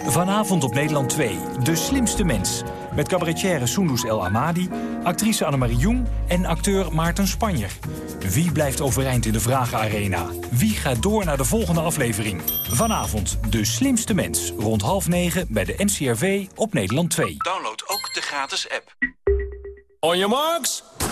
Vanavond op Nederland 2, De Slimste Mens. Met cabaretière Soendus El Amadi, actrice Annemarie Jong en acteur Maarten Spanjer. Wie blijft overeind in de Vragenarena? Wie gaat door naar de volgende aflevering? Vanavond De Slimste Mens, rond half negen bij de NCRV op Nederland 2. Download ook de gratis app. On your marks.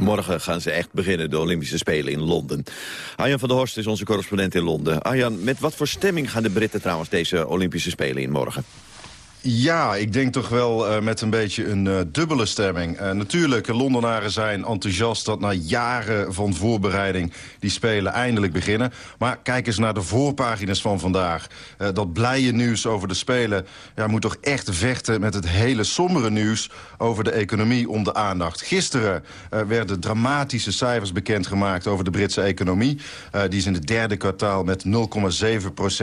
Morgen gaan ze echt beginnen, de Olympische Spelen in Londen. Arjan van der Horst is onze correspondent in Londen. Arjan, met wat voor stemming gaan de Britten trouwens deze Olympische Spelen in morgen? Ja, ik denk toch wel uh, met een beetje een uh, dubbele stemming. Uh, natuurlijk, Londenaren zijn enthousiast dat na jaren van voorbereiding... die Spelen eindelijk beginnen. Maar kijk eens naar de voorpagina's van vandaag. dat blije nieuws over de Spelen ja, moet toch echt vechten... met het hele sombere nieuws over de economie om de aandacht. Gisteren werden dramatische cijfers bekendgemaakt over de Britse economie. die is in het derde kwartaal met 0,7%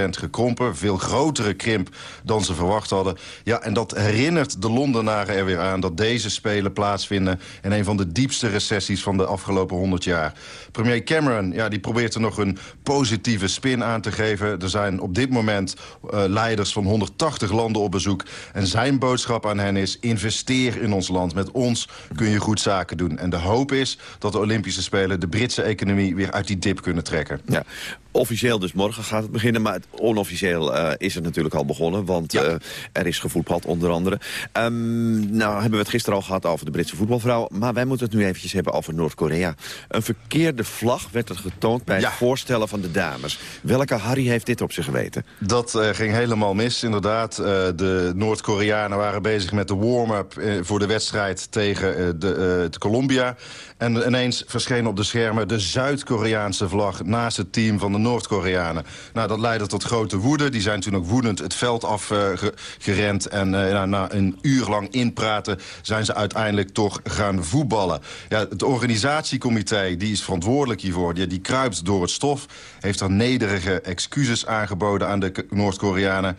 gekrompen. Veel grotere krimp dan ze verwacht hadden. Ja, en dat herinnert de Londenaren er weer aan... dat deze Spelen plaatsvinden in een van de diepste recessies van de afgelopen 100 jaar. Premier Cameron ja, die probeert er nog een positieve spin aan te geven. Er zijn op dit moment uh, leiders van 180 landen op bezoek. En zijn boodschap aan hen is, investeer in ons land. Met ons kun je goed zaken doen. En de hoop is dat de Olympische Spelen de Britse economie weer uit die dip kunnen trekken. Ja. Officieel dus morgen gaat het beginnen, maar onofficieel uh, is het natuurlijk al begonnen. Want ja. uh, er is gevoetbald onder andere. Um, nou hebben we het gisteren al gehad over de Britse voetbalvrouw. Maar wij moeten het nu eventjes hebben over Noord-Korea. Een verkeerde vlag werd er getoond bij ja. het voorstellen van de dames. Welke Harry heeft dit op zich geweten? Dat uh, ging helemaal mis, inderdaad. de Noord-Koreanen waren bezig met de warm-up voor de wedstrijd tegen de, Colombia. En ineens verscheen op de schermen de Zuid-Koreaanse vlag naast het team van de Noord-Koreanen. Nou, dat leidde tot grote woede. Die zijn toen ook woedend het veld afgerend. Uh, en uh, na een uur lang inpraten zijn ze uiteindelijk toch gaan voetballen. Ja, het organisatiecomité die is verantwoordelijk hiervoor. Die, die kruipt door het stof. Heeft er nederige excuses aangeboden aan de Noord-Koreanen.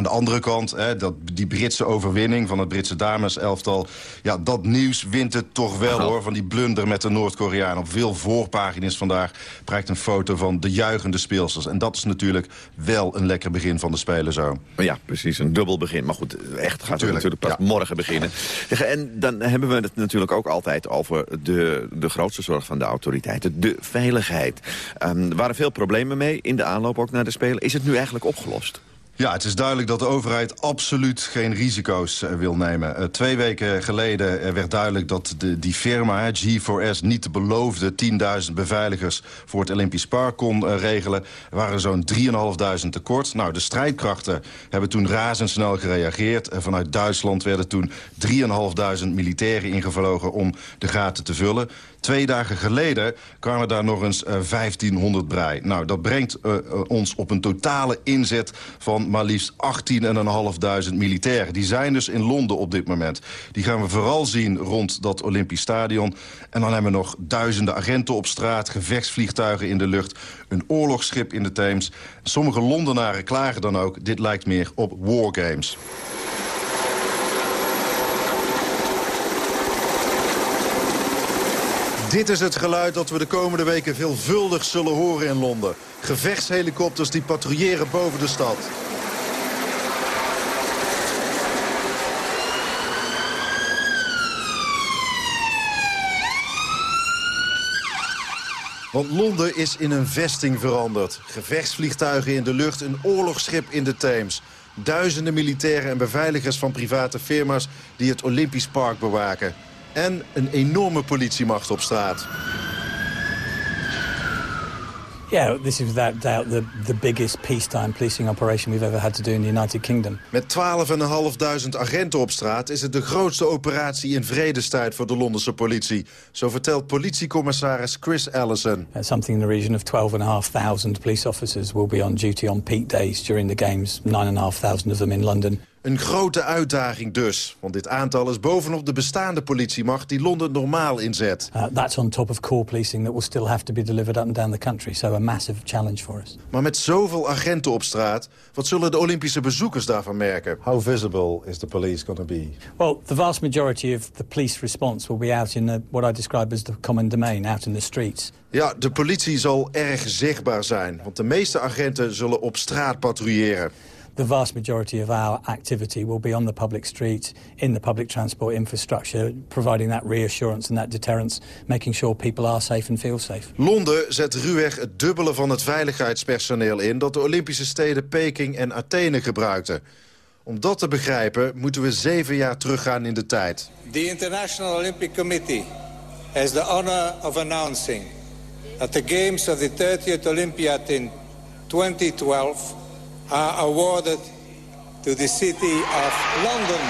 Aan de andere kant, hè, dat, die Britse overwinning van het Britse dameselftal... ja, dat nieuws wint het toch wel, hoor, van die blunder met de Noord-Koreanen. Op veel voorpagina's vandaag prijkt een foto van de juichende speelsters. En dat is natuurlijk wel een lekker begin van de Spelen zo. Ja, precies, een dubbel begin. Maar goed, echt gaat het natuurlijk pas ja. morgen beginnen. En dan hebben we het natuurlijk ook altijd over de, de grootste zorg van de autoriteiten. De veiligheid. Um, er waren veel problemen mee in de aanloop ook naar de Spelen. Is het nu eigenlijk opgelost? Ja, het is duidelijk dat de overheid absoluut geen risico's uh, wil nemen. Uh, twee weken geleden uh, werd duidelijk dat de, die firma, G4S... niet de beloofde 10.000 beveiligers voor het Olympisch Park kon regelen. Er waren zo'n 3.500 tekort. Nou, de strijdkrachten hebben toen razendsnel gereageerd. vanuit Duitsland werden toen 3.500 militairen ingevlogen om de gaten te vullen. Twee dagen geleden kwamen daar nog eens uh, 1500 bij. Nou, dat brengt uh, ons op een totale inzet van maar liefst 18.500 militairen. Die zijn dus in Londen op dit moment. Die gaan we vooral zien rond dat Olympisch Stadion. En dan hebben we nog duizenden agenten op straat, gevechtsvliegtuigen in de lucht... een oorlogsschip in de Theems. Sommige Londenaren klagen dan ook, dit lijkt meer op wargames. Dit is het geluid dat we de komende weken veelvuldig zullen horen in Londen. Gevechtshelikopters die patrouilleren boven de stad. Want Londen is in een vesting veranderd. Gevechtsvliegtuigen in de lucht, een oorlogsschip in de Theems. Duizenden militairen en beveiligers van private firma's die het Olympisch Park bewaken. En een enorme politiemacht op straat. Yeah, this is without doubt the, the biggest peacetime policing operation we've ever had to do in the United Kingdom. Met 12.500 agenten op straat is het de grootste operatie in vredestijd voor de Londense politie. Zo vertelt politiecommissaris Chris Allison. Something in the region of 12,500 police officers will be on duty on peak days during the games, 9,500 of them in London. Een grote uitdaging dus, want dit aantal is bovenop de bestaande politiemacht die Londen normaal inzet. Uh, that's on top of core policing that will still have to be delivered up and down the country, so a massive challenge for us. Maar met zoveel agenten op straat, wat zullen de Olympische bezoekers daarvan merken? How visible is the police going to be? Well, the vast majority of the police response will be out in the, what I describe as the common domain, out in the streets. Ja, de politie zal erg zichtbaar zijn, want de meeste agenten zullen op straat patrouilleren the vast majority of our activity will be on the public streets, in the public transport infrastructure, providing that reassurance and that deterrence, making sure people are safe and feel safe. Londen zet ruwweg het dubbele van het veiligheidspersoneel in dat de Olympische steden Peking en Athene gebruikten. Om dat te begrijpen moeten we zeven jaar teruggaan in de tijd. The International Olympic Committee has the honor of announcing that the games of the 30th Olympiad in 2012 are awarded to the city of London.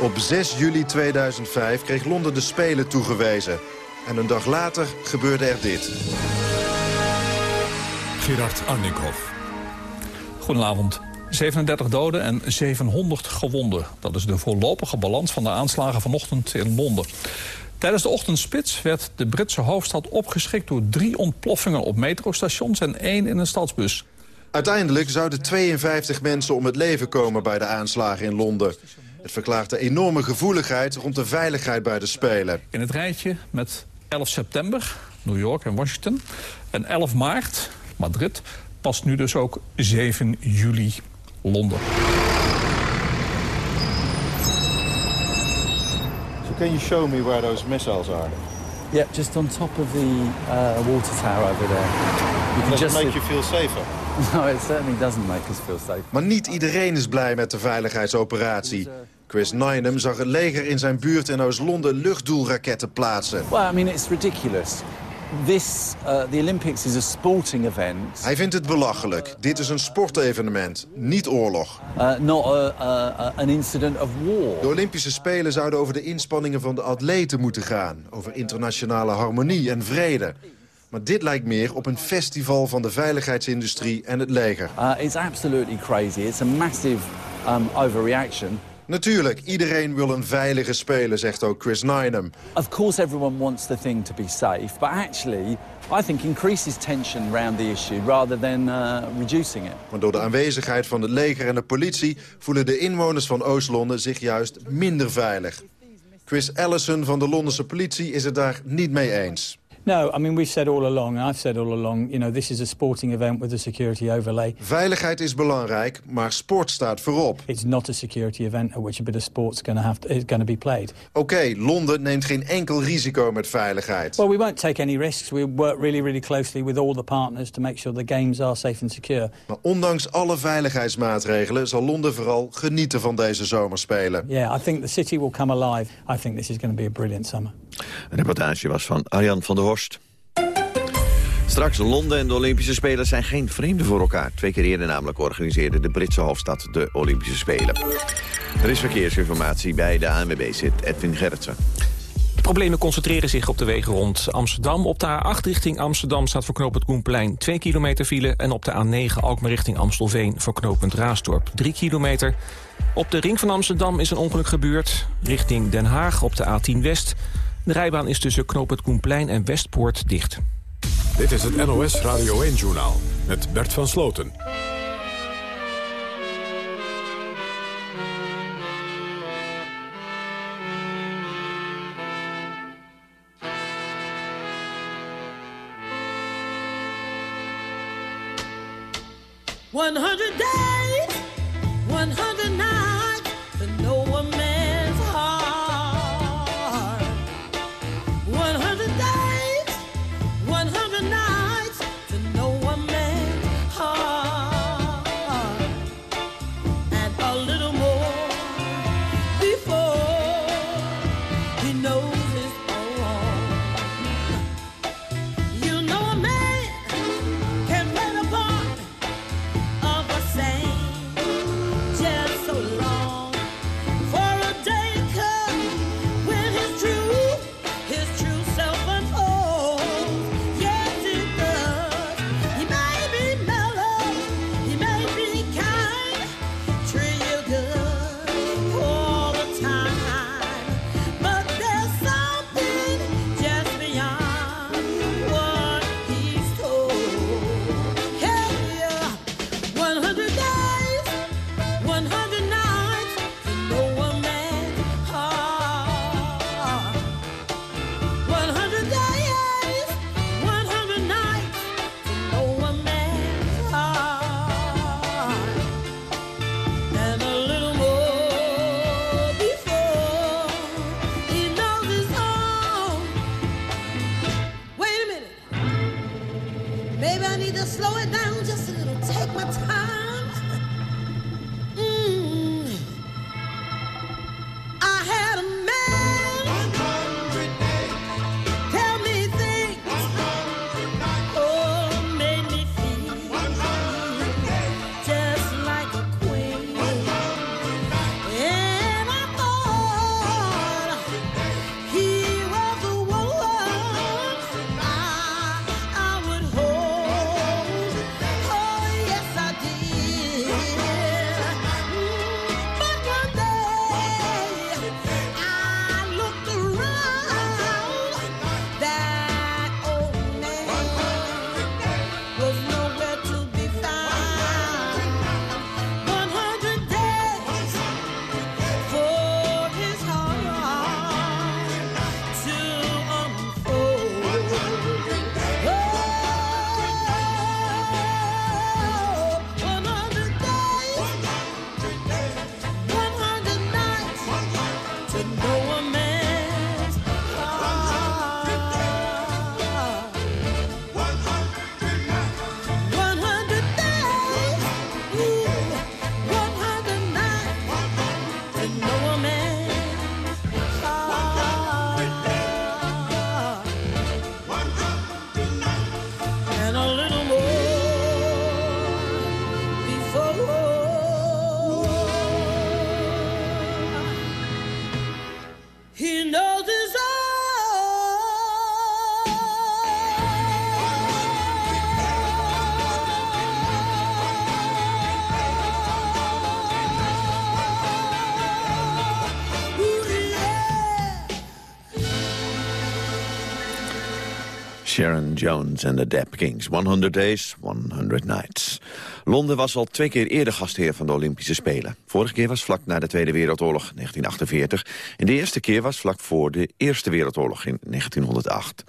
Op 6 juli 2005 kreeg Londen de Spelen toegewezen. En een dag later gebeurde er dit. Gerard Arnikhoff. Goedenavond. 37 doden en 700 gewonden. Dat is de voorlopige balans van de aanslagen vanochtend in Londen. Tijdens de ochtendspits werd de Britse hoofdstad opgeschrikt... door drie ontploffingen op metrostations en één in een stadsbus. Uiteindelijk zouden 52 mensen om het leven komen bij de aanslagen in Londen. Het verklaart de enorme gevoeligheid rond de veiligheid bij de Spelen. In het rijtje met 11 september, New York en Washington... en 11 maart, Madrid, past nu dus ook 7 juli, Londen. So can you show me where those missiles are? Yeah, just on top of the uh, water tower over there. You can Does just make you feel safer? No, it certainly doesn't make us feel safe. Maar niet iedereen is blij met de veiligheidsoperatie. Chris Nynam zag het leger in zijn buurt in Oost-Londen luchtdoelraketten plaatsen. Well, I mean, it's ridiculous. This, uh, the Olympics is a sporting event. Hij vindt het belachelijk. Dit is een sportevenement, niet oorlog. Uh, not a, a, an incident of war. De Olympische Spelen zouden over de inspanningen van de atleten moeten gaan. Over internationale harmonie en vrede. Maar dit lijkt meer op een festival van de veiligheidsindustrie en het leger. Uh, it's absolutely crazy. It's a massive um, overreaction. Natuurlijk, iedereen wil een veilige spelen, zegt ook Chris Nynam. Of course everyone wants the thing to be safe, but actually I think increases tension around the issue rather than uh, reducing it. Maar door de aanwezigheid van het leger en de politie voelen de inwoners van Oost-Londen zich juist minder veilig. Chris Allison van de Londense politie is het daar niet mee eens. No, I mean we've said all along, I've said all along, you know, this is a sporting event with a security overlay. Veiligheid is belangrijk, maar sport staat voorop. It's not a security event at which a bit of sport's going to have to, is going to be played. Oké, okay, Londen neemt geen enkel risico met veiligheid. Well, we won't take any risks. We work really, really closely with all the partners to make sure the games are safe and secure. Maar ondanks alle veiligheidsmaatregelen zal Londen vooral genieten van deze zomerspelen. Yeah, I think the city will come alive. I think this is going to be a brilliant summer. Een reportage was van Arjan van der Horst. Straks Londen en de Olympische Spelen zijn geen vreemden voor elkaar. Twee keer eerder namelijk organiseerde de Britse hoofdstad de Olympische Spelen. Er is verkeersinformatie bij de ANWB zit Edwin Gerritsen. Problemen concentreren zich op de wegen rond Amsterdam. Op de A8 richting Amsterdam staat voor knooppunt Koenplein 2 kilometer file... en op de A9 Alkmaar richting Amstelveen voor knooppunt Raasdorp 3 kilometer. Op de ring van Amsterdam is een ongeluk gebeurd. Richting Den Haag op de A10 West. De rijbaan is tussen knooppunt Koenplein en Westpoort dicht. Dit is het NOS Radio 1-journaal met Bert van Sloten. One hundred days. Sharon Jones and the Dap Kings. 100 Days, 100 Nights. Londen was al twee keer eerder gastheer van de Olympische Spelen. Vorige keer was vlak na de Tweede Wereldoorlog, 1948. En de eerste keer was vlak voor de Eerste Wereldoorlog in 1908.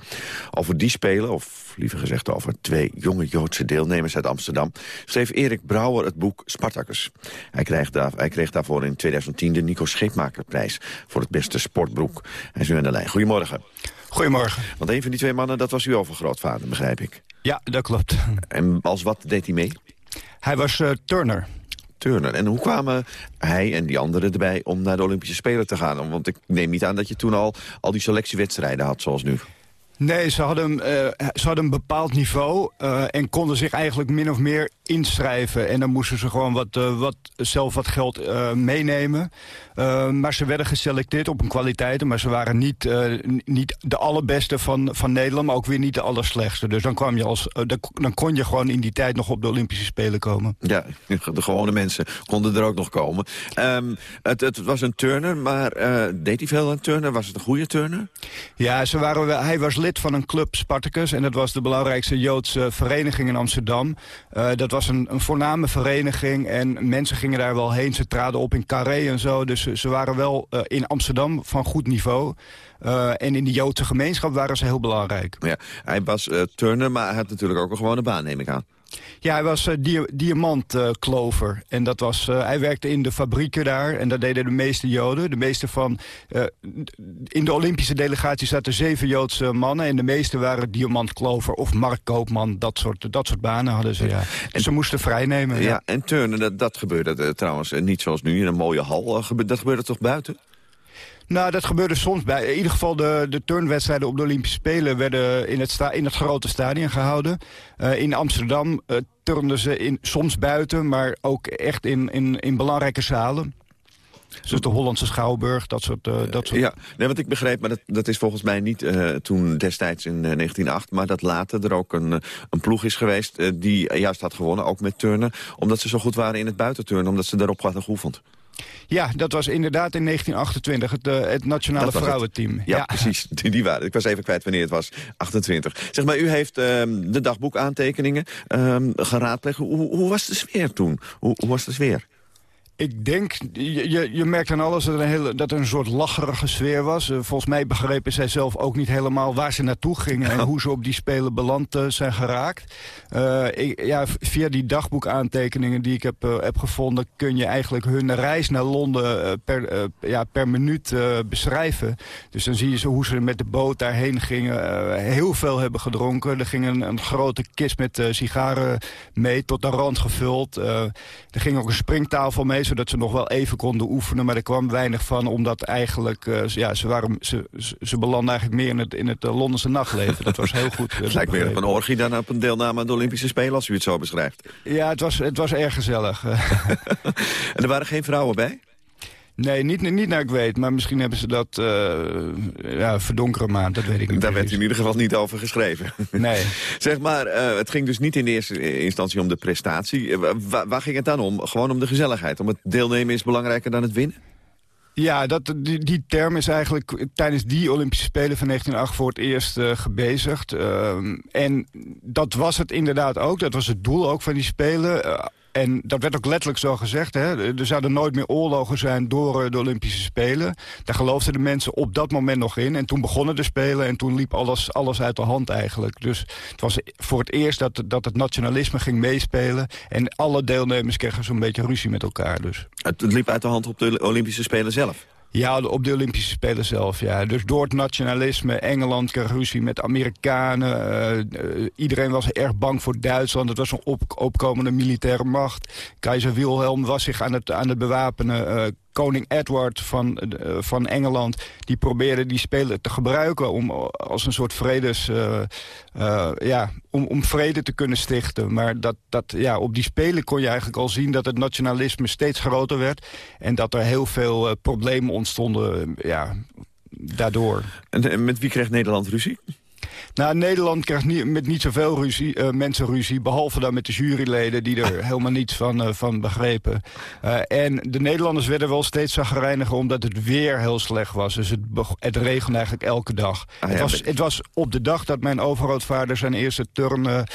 Over die Spelen, of liever gezegd over twee jonge Joodse deelnemers uit Amsterdam... schreef Erik Brouwer het boek Spartacus. Hij kreeg, daar, hij kreeg daarvoor in 2010 de Nico Scheepmakerprijs... voor het beste sportbroek. Hij is nu aan de lijn. Goedemorgen. Goedemorgen. Want een van die twee mannen, dat was uw overgrootvader, begrijp ik. Ja, dat klopt. En als wat deed hij mee? Hij was uh, turner. Turner. En hoe kwamen hij en die anderen erbij om naar de Olympische Spelen te gaan? Want ik neem niet aan dat je toen al, al die selectiewedstrijden had zoals nu. Nee, ze hadden, uh, ze hadden een bepaald niveau uh, en konden zich eigenlijk min of meer inschrijven. En dan moesten ze gewoon wat, uh, wat, zelf wat geld meenemen. maar ze werden geselecteerd op hun kwaliteiten. Maar ze waren niet, niet de allerbeste van, van Nederland, maar ook weer niet de allerslechtste. Dus dan, kwam je als, dan kon je gewoon in die tijd nog op de Olympische Spelen komen. Ja, de gewone mensen konden er ook nog komen. Um, het, het, was een turner, maar deed hij veel aan turner? Was het een goede turner? Ja, ze waren, hij was lid van een club Spartacus. En dat was de belangrijkste Joodse vereniging in Amsterdam. Uh, dat was een, een voorname vereniging. En mensen gingen daar wel heen. Ze traden op in Carré en zo. Dus ze, waren wel uh, in Amsterdam van goed niveau. Uh, en in de Joodse gemeenschap waren ze heel belangrijk. Ja, hij was turner, maar hij had natuurlijk ook een gewone baan, neem ik aan. Ja, hij was uh, dia diamantklover. en dat was, uh, hij werkte in de fabrieken daar. En dat deden de meeste Joden. De meeste van... Uh, in de Olympische delegatie zaten zeven Joodse mannen. En de meeste waren diamantklover of marktkoopman. Dat soort, dat soort banen hadden ze, ja. En ze moesten vrijnemen. Ja, ja. en turnen, dat, dat gebeurde trouwens niet zoals nu in een mooie hal. dat gebeurde toch buiten? Nou, dat gebeurde soms bij. In ieder geval de, de turnwedstrijden op de Olympische Spelen... werden in het, sta, in het grote stadion gehouden. Uh, in Amsterdam uh, turnden ze in, soms buiten... maar ook echt in, in, in belangrijke zalen. Zoals de Hollandse Schouwburg, dat soort... Uh, dat soort... Ja, nee, wat ik begreep, maar dat, dat is volgens mij niet toen destijds in uh, 1908... maar dat later er ook een, een ploeg is geweest die juist had gewonnen, ook met turnen... omdat ze zo goed waren in het buitenturnen, omdat ze daarop hadden geoefend. Ja, dat was inderdaad in 1928 het, uh, het nationale vrouwenteam. Het. Ja, ja, precies. Die, die, waren. Ik was even kwijt wanneer het was. 28. Zeg maar, u heeft um, de dagboekaantekeningen um, geraadpleegd. Hoe, hoe, was de sfeer toen? Hoe, hoe was de sfeer? Ik denk, je, je merkt aan alles dat er, een hele, dat er een soort lacherige sfeer was. Uh, volgens mij begrepen zij zelf ook niet helemaal waar ze naartoe gingen... en hoe ze op die spelen beland uh, zijn geraakt. Uh, ik, ja, via die dagboekaantekeningen die ik heb, heb gevonden... kun je eigenlijk hun reis naar Londen per, ja, per minuut beschrijven. Dus dan zie je ze hoe ze met de boot daarheen gingen. heel veel hebben gedronken. Er ging een, een grote kist met sigaren mee, tot de rand gevuld. er ging ook een springtafel mee zodat ze nog wel even konden oefenen. Maar er kwam weinig van, omdat eigenlijk... Uh, ja, ze, waren, ze, ze belanden eigenlijk meer in het, in het uh, Londense nachtleven. Dat was heel goed. het lijkt meer op een orgie dan op een deelname aan de Olympische Spelen... als u het zo beschrijft. Ja, het was, het was erg gezellig. en er waren geen vrouwen bij? Nee, niet, niet naar ik weet. Maar misschien hebben ze dat uh, ja, verdonkere maand. Dat weet ik niet. Daar werd in ieder geval niet over geschreven. Nee. zeg maar, uh, het ging dus niet in de eerste instantie om de prestatie. Uh, waar, waar ging het dan om? Gewoon om de gezelligheid. Om het deelnemen is belangrijker dan het winnen? Ja, dat, die, die, term is eigenlijk tijdens die Olympische Spelen van 1908 voor het eerst uh, gebezigd. Uh, en dat was het inderdaad ook. Dat was het doel ook van die Spelen. Uh, en dat werd ook letterlijk zo gezegd. Hè? Er zouden nooit meer oorlogen zijn door de Olympische Spelen. Daar geloofden de mensen op dat moment nog in. En toen begonnen de Spelen en toen liep alles, alles uit de hand eigenlijk. Dus het was voor het eerst dat, dat het nationalisme ging meespelen. En alle deelnemers kregen zo'n beetje ruzie met elkaar. Dus. Het liep uit de hand op de Olympische Spelen zelf? Ja, op de Olympische Spelen zelf, ja. Dus door het nationalisme, Engeland kreeg met Amerikanen. Uh, uh, iedereen was erg bang voor Duitsland. Het was een op, opkomende militaire macht. Keizer Wilhelm was zich aan het, aan het bewapenen. Koning Edward van, uh, van Engeland... die probeerde die spelen te gebruiken om als een soort vredes... Uh, ja, om, om vrede te kunnen stichten. Maar dat, dat, ja, op die spelen kon je eigenlijk al zien dat het nationalisme steeds groter werd... en dat er heel veel problemen ontstonden ja, daardoor. En met wie kreeg Nederland ruzie? Nou, Nederland krijgt niet, met niet zoveel ruzie, uh, mensen ruzie... behalve dan met de juryleden die er helemaal niets van, uh, van begrepen. Uh, en de Nederlanders werden wel steeds zagrijniger... omdat het weer heel slecht was. Dus het, het regende eigenlijk elke dag. Ah, het, was, het was op de dag dat mijn overgrootvader zijn eerste turn,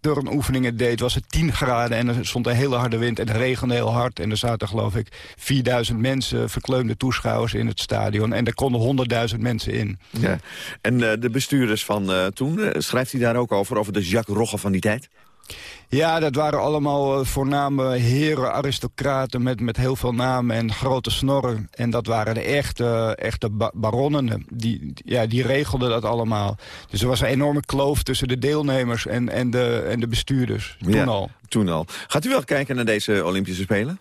turnoefeningen deed... was het 10 graden en er stond een hele harde wind en het regende heel hard. En er zaten geloof ik 4000 mensen, verkleumde toeschouwers in het stadion. En er konden 100.000 mensen in. Ja. En de bestuurders van uh, toen. Uh, schrijft hij daar ook over, over de Jacques Rogge van die tijd? Ja, dat waren allemaal uh, voorname heren, aristocraten met, met heel veel namen en grote snorren. En dat waren de echte, echte ba baronnen. Die, ja, die regelden dat allemaal. Dus er was een enorme kloof tussen de deelnemers en, en, de, en de bestuurders. Toen ja, al. Toen al. Gaat u wel kijken naar deze Olympische Spelen?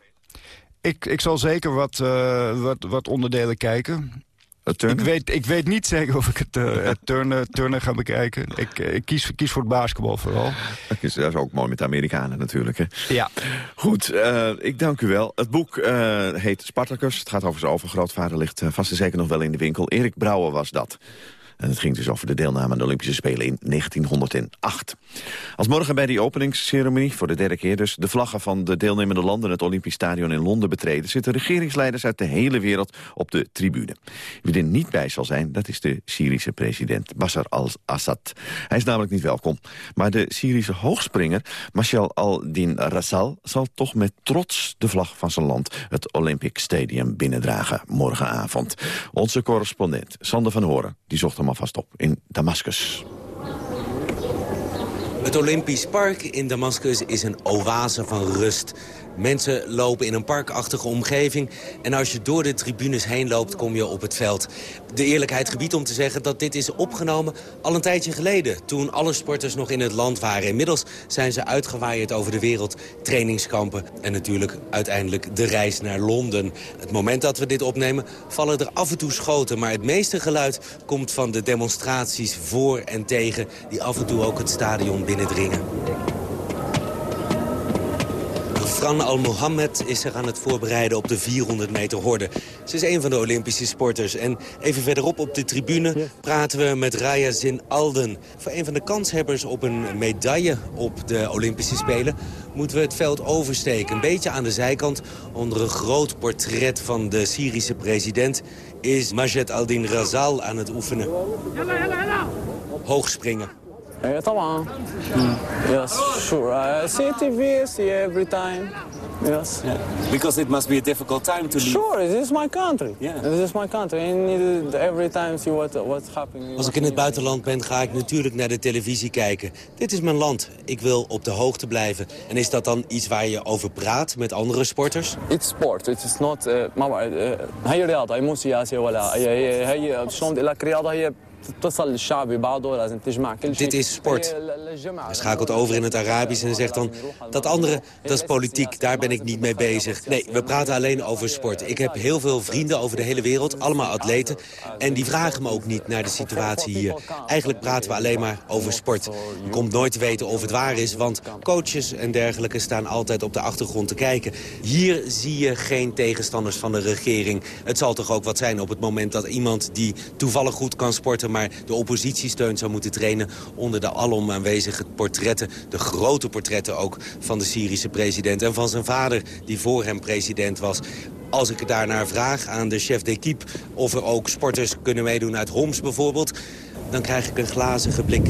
Ik, ik zal zeker wat, uh, wat, wat onderdelen kijken. Ik weet, ik weet niet zeker of ik het, uh, het turnen, turnen ga bekijken. Ik, uh, ik kies, kies voor het basketbal vooral. Dat is, dat is ook mooi met de Amerikanen natuurlijk. Hè? Ja. Goed, uh, ik dank u wel. Het boek heet Spartacus. Het gaat over zijn overgrootvader. Ligt vast en zeker nog wel in de winkel. Erik Brouwer was dat. En het ging dus over de deelname aan de Olympische Spelen in 1908. Als morgen bij die openingsceremonie, voor de derde keer dus... de vlaggen van de deelnemende landen het Olympisch Stadion in Londen betreden... zitten regeringsleiders uit de hele wereld op de tribune. Wie er niet bij zal zijn, dat is de Syrische president Bashar al-Assad. Hij is namelijk niet welkom. Maar de Syrische hoogspringer, Mashal al-Din Rassal... zal toch met trots de vlag van zijn land het Olympic Stadium binnendragen morgenavond. Onze correspondent Sander van Horen die zocht hem alvast op in Damascus. Het Olympisch Park in Damascus is een oase van rust. Mensen lopen in een parkachtige omgeving. En als je door de tribunes heen loopt, kom je op het veld. De eerlijkheid gebied om te zeggen dat dit is opgenomen al een tijdje geleden. Toen alle sporters nog in het land waren. Inmiddels zijn ze uitgewaaid over de wereld. Trainingskampen en natuurlijk uiteindelijk de reis naar Londen. Het moment dat we dit opnemen vallen er af en toe schoten. Maar het meeste geluid komt van de demonstraties voor en tegen... die af en toe ook het stadion binnendringen. Fran Al-Mohammed is zich aan het voorbereiden op de 400 meter horde. Ze is een van de Olympische sporters. En even verderop op de tribune praten we met Raya Zin Alden. Voor een van de kanshebbers op een medaille op de Olympische Spelen... moeten we het veld oversteken. Een beetje aan de zijkant, onder een groot portret van de Syrische president... is Majed Aldin Razal aan het oefenen. Hoogspringen ايه طبعا yes sure I see TV see every time yes Because it must be a difficult time to leave. sure this is my country yeah this is my country and every time see what what's happening Als ik in het buitenland ben, ga ik natuurlijk naar de televisie kijken. Dit is mijn land. Ik wil op de hoogte blijven. En is dat dan iets waar je over praat met andere sporters? It's sport it is not ماما هي رياضة هي مو سياسة ولا هي هي شلون لك رياضة هي dit is sport. Hij dus schakelt over in het Arabisch en zegt dan... dat andere, dat is politiek, daar ben ik niet mee bezig. Nee, we praten alleen over sport. Ik heb heel veel vrienden over de hele wereld, allemaal atleten. En die vragen me ook niet naar de situatie hier. Eigenlijk praten we alleen maar over sport. Je komt nooit te weten of het waar is, want coaches en dergelijke... staan altijd op de achtergrond te kijken. Hier zie je geen tegenstanders van de regering. Het zal toch ook wat zijn op het moment dat iemand die toevallig goed kan sporten maar de oppositiesteun zou moeten trainen... onder de alom aanwezige portretten, de grote portretten ook... van de Syrische president en van zijn vader, die voor hem president was. Als ik daarnaar vraag aan de chef d'équipe... of er ook sporters kunnen meedoen uit Homs bijvoorbeeld... dan krijg ik een glazige blik.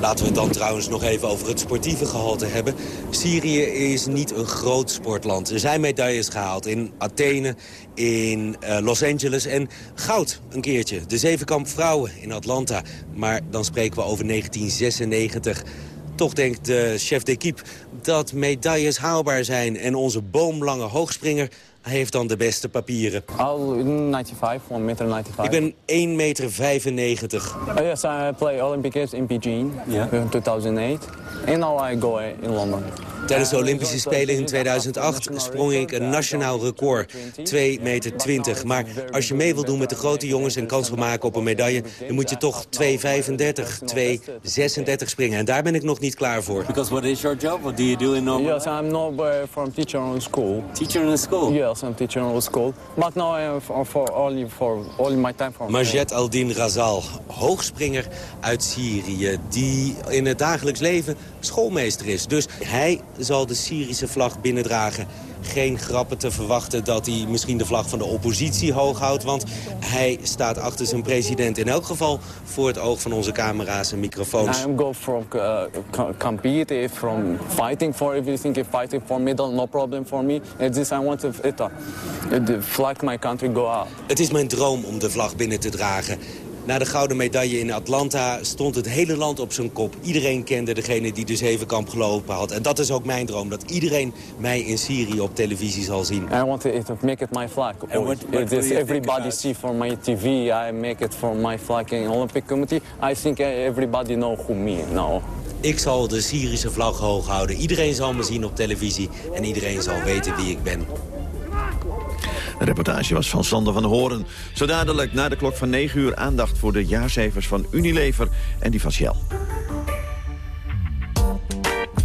Laten we het dan trouwens nog even over het sportieve gehalte hebben. Syrië is niet een groot sportland. Er zijn medailles gehaald in Athene, in uh, Los Angeles en goud een keertje. De zevenkamp vrouwen in Atlanta. Maar dan spreken we over 1996. Toch denkt de chef d'équipe dat medailles haalbaar zijn. En onze boomlange hoogspringer heeft dan de beste papieren. Al 95, 1 meter 95. Ik ben 1 meter 95. Oh, yes, I play Olympic Games in Beijing Yeah. in 2008. And now I go in London. Tijdens de Olympische Spelen in 2008 sprong ik een nationaal record. 2 meter 20. Maar als je mee wil doen met de grote jongens en kans wil maken op een medaille... dan moet je toch 2,35, 2,36 springen. En daar ben ik nog niet klaar voor. Because what is your job? What do you do in normal Yes, I'm uh, from teacher on school. Teacher in a school? Yes, I'm school. But now for, for for only my time for. Aldin Razal, hoogspringer uit Syrië... die in het dagelijks leven schoolmeester is. Dus hij zal de Syrische vlag binnendragen. Geen grappen te verwachten dat hij misschien de vlag van de oppositie hoog houdt... want hij staat achter zijn president. In elk geval voor het oog van onze camera's en microfoons. I'm go from uh, co- compete, from fighting for everything, if fighting for medal, no problem for me. It's this I want to it, uh, the flag my country go out. Het is mijn droom om de vlag binnen te dragen. Na de gouden medaille in Atlanta stond het hele land op zijn kop. Iedereen kende degene die de zevenkamp gelopen had. En dat is ook mijn droom, dat iedereen mij in Syrië op televisie zal zien. I want to, to make it my flag. And what- everybody see for my TV. I make it for my flag in Olympic Committee. I think everybody know who me now. Ik zal de Syrische vlag hoog houden. Iedereen zal me zien op televisie. En iedereen zal weten wie ik ben. De reportage was van Sander van Horen. Zo dadelijk na de klok van 9 uur aandacht voor de jaarcijfers van Unilever en die van Shell.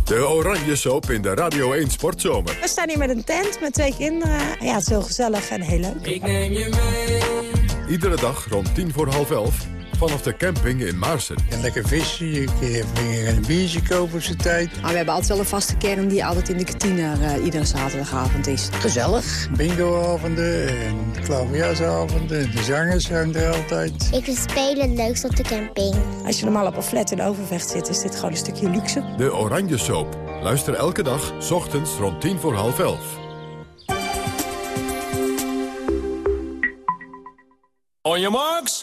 De Oranje Soap in de Radio 1 Sportzomer. We staan hier met een tent met twee kinderen. Ja, het is heel gezellig en heel leuk. Ik neem je mee. Iedere dag rond tien voor half elf vanaf de camping in Maarsen. En lekker vissen, je kan een biertje kopen op zijn tijd. Maar we hebben altijd wel een vaste kern die altijd in de kantine eh, iedere zaterdagavond is. Gezellig. Bingoavonden en klaverjasavonden. De zangers zijn er altijd. Ik vind spelen het leukst op de camping. Als je normaal op een flat in Overvecht zit, is dit gewoon een stukje luxe. De Oranje Soap. Luister elke dag, 's ochtends rond tien voor half elf. On your marks.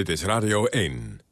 Dit is Radio 1.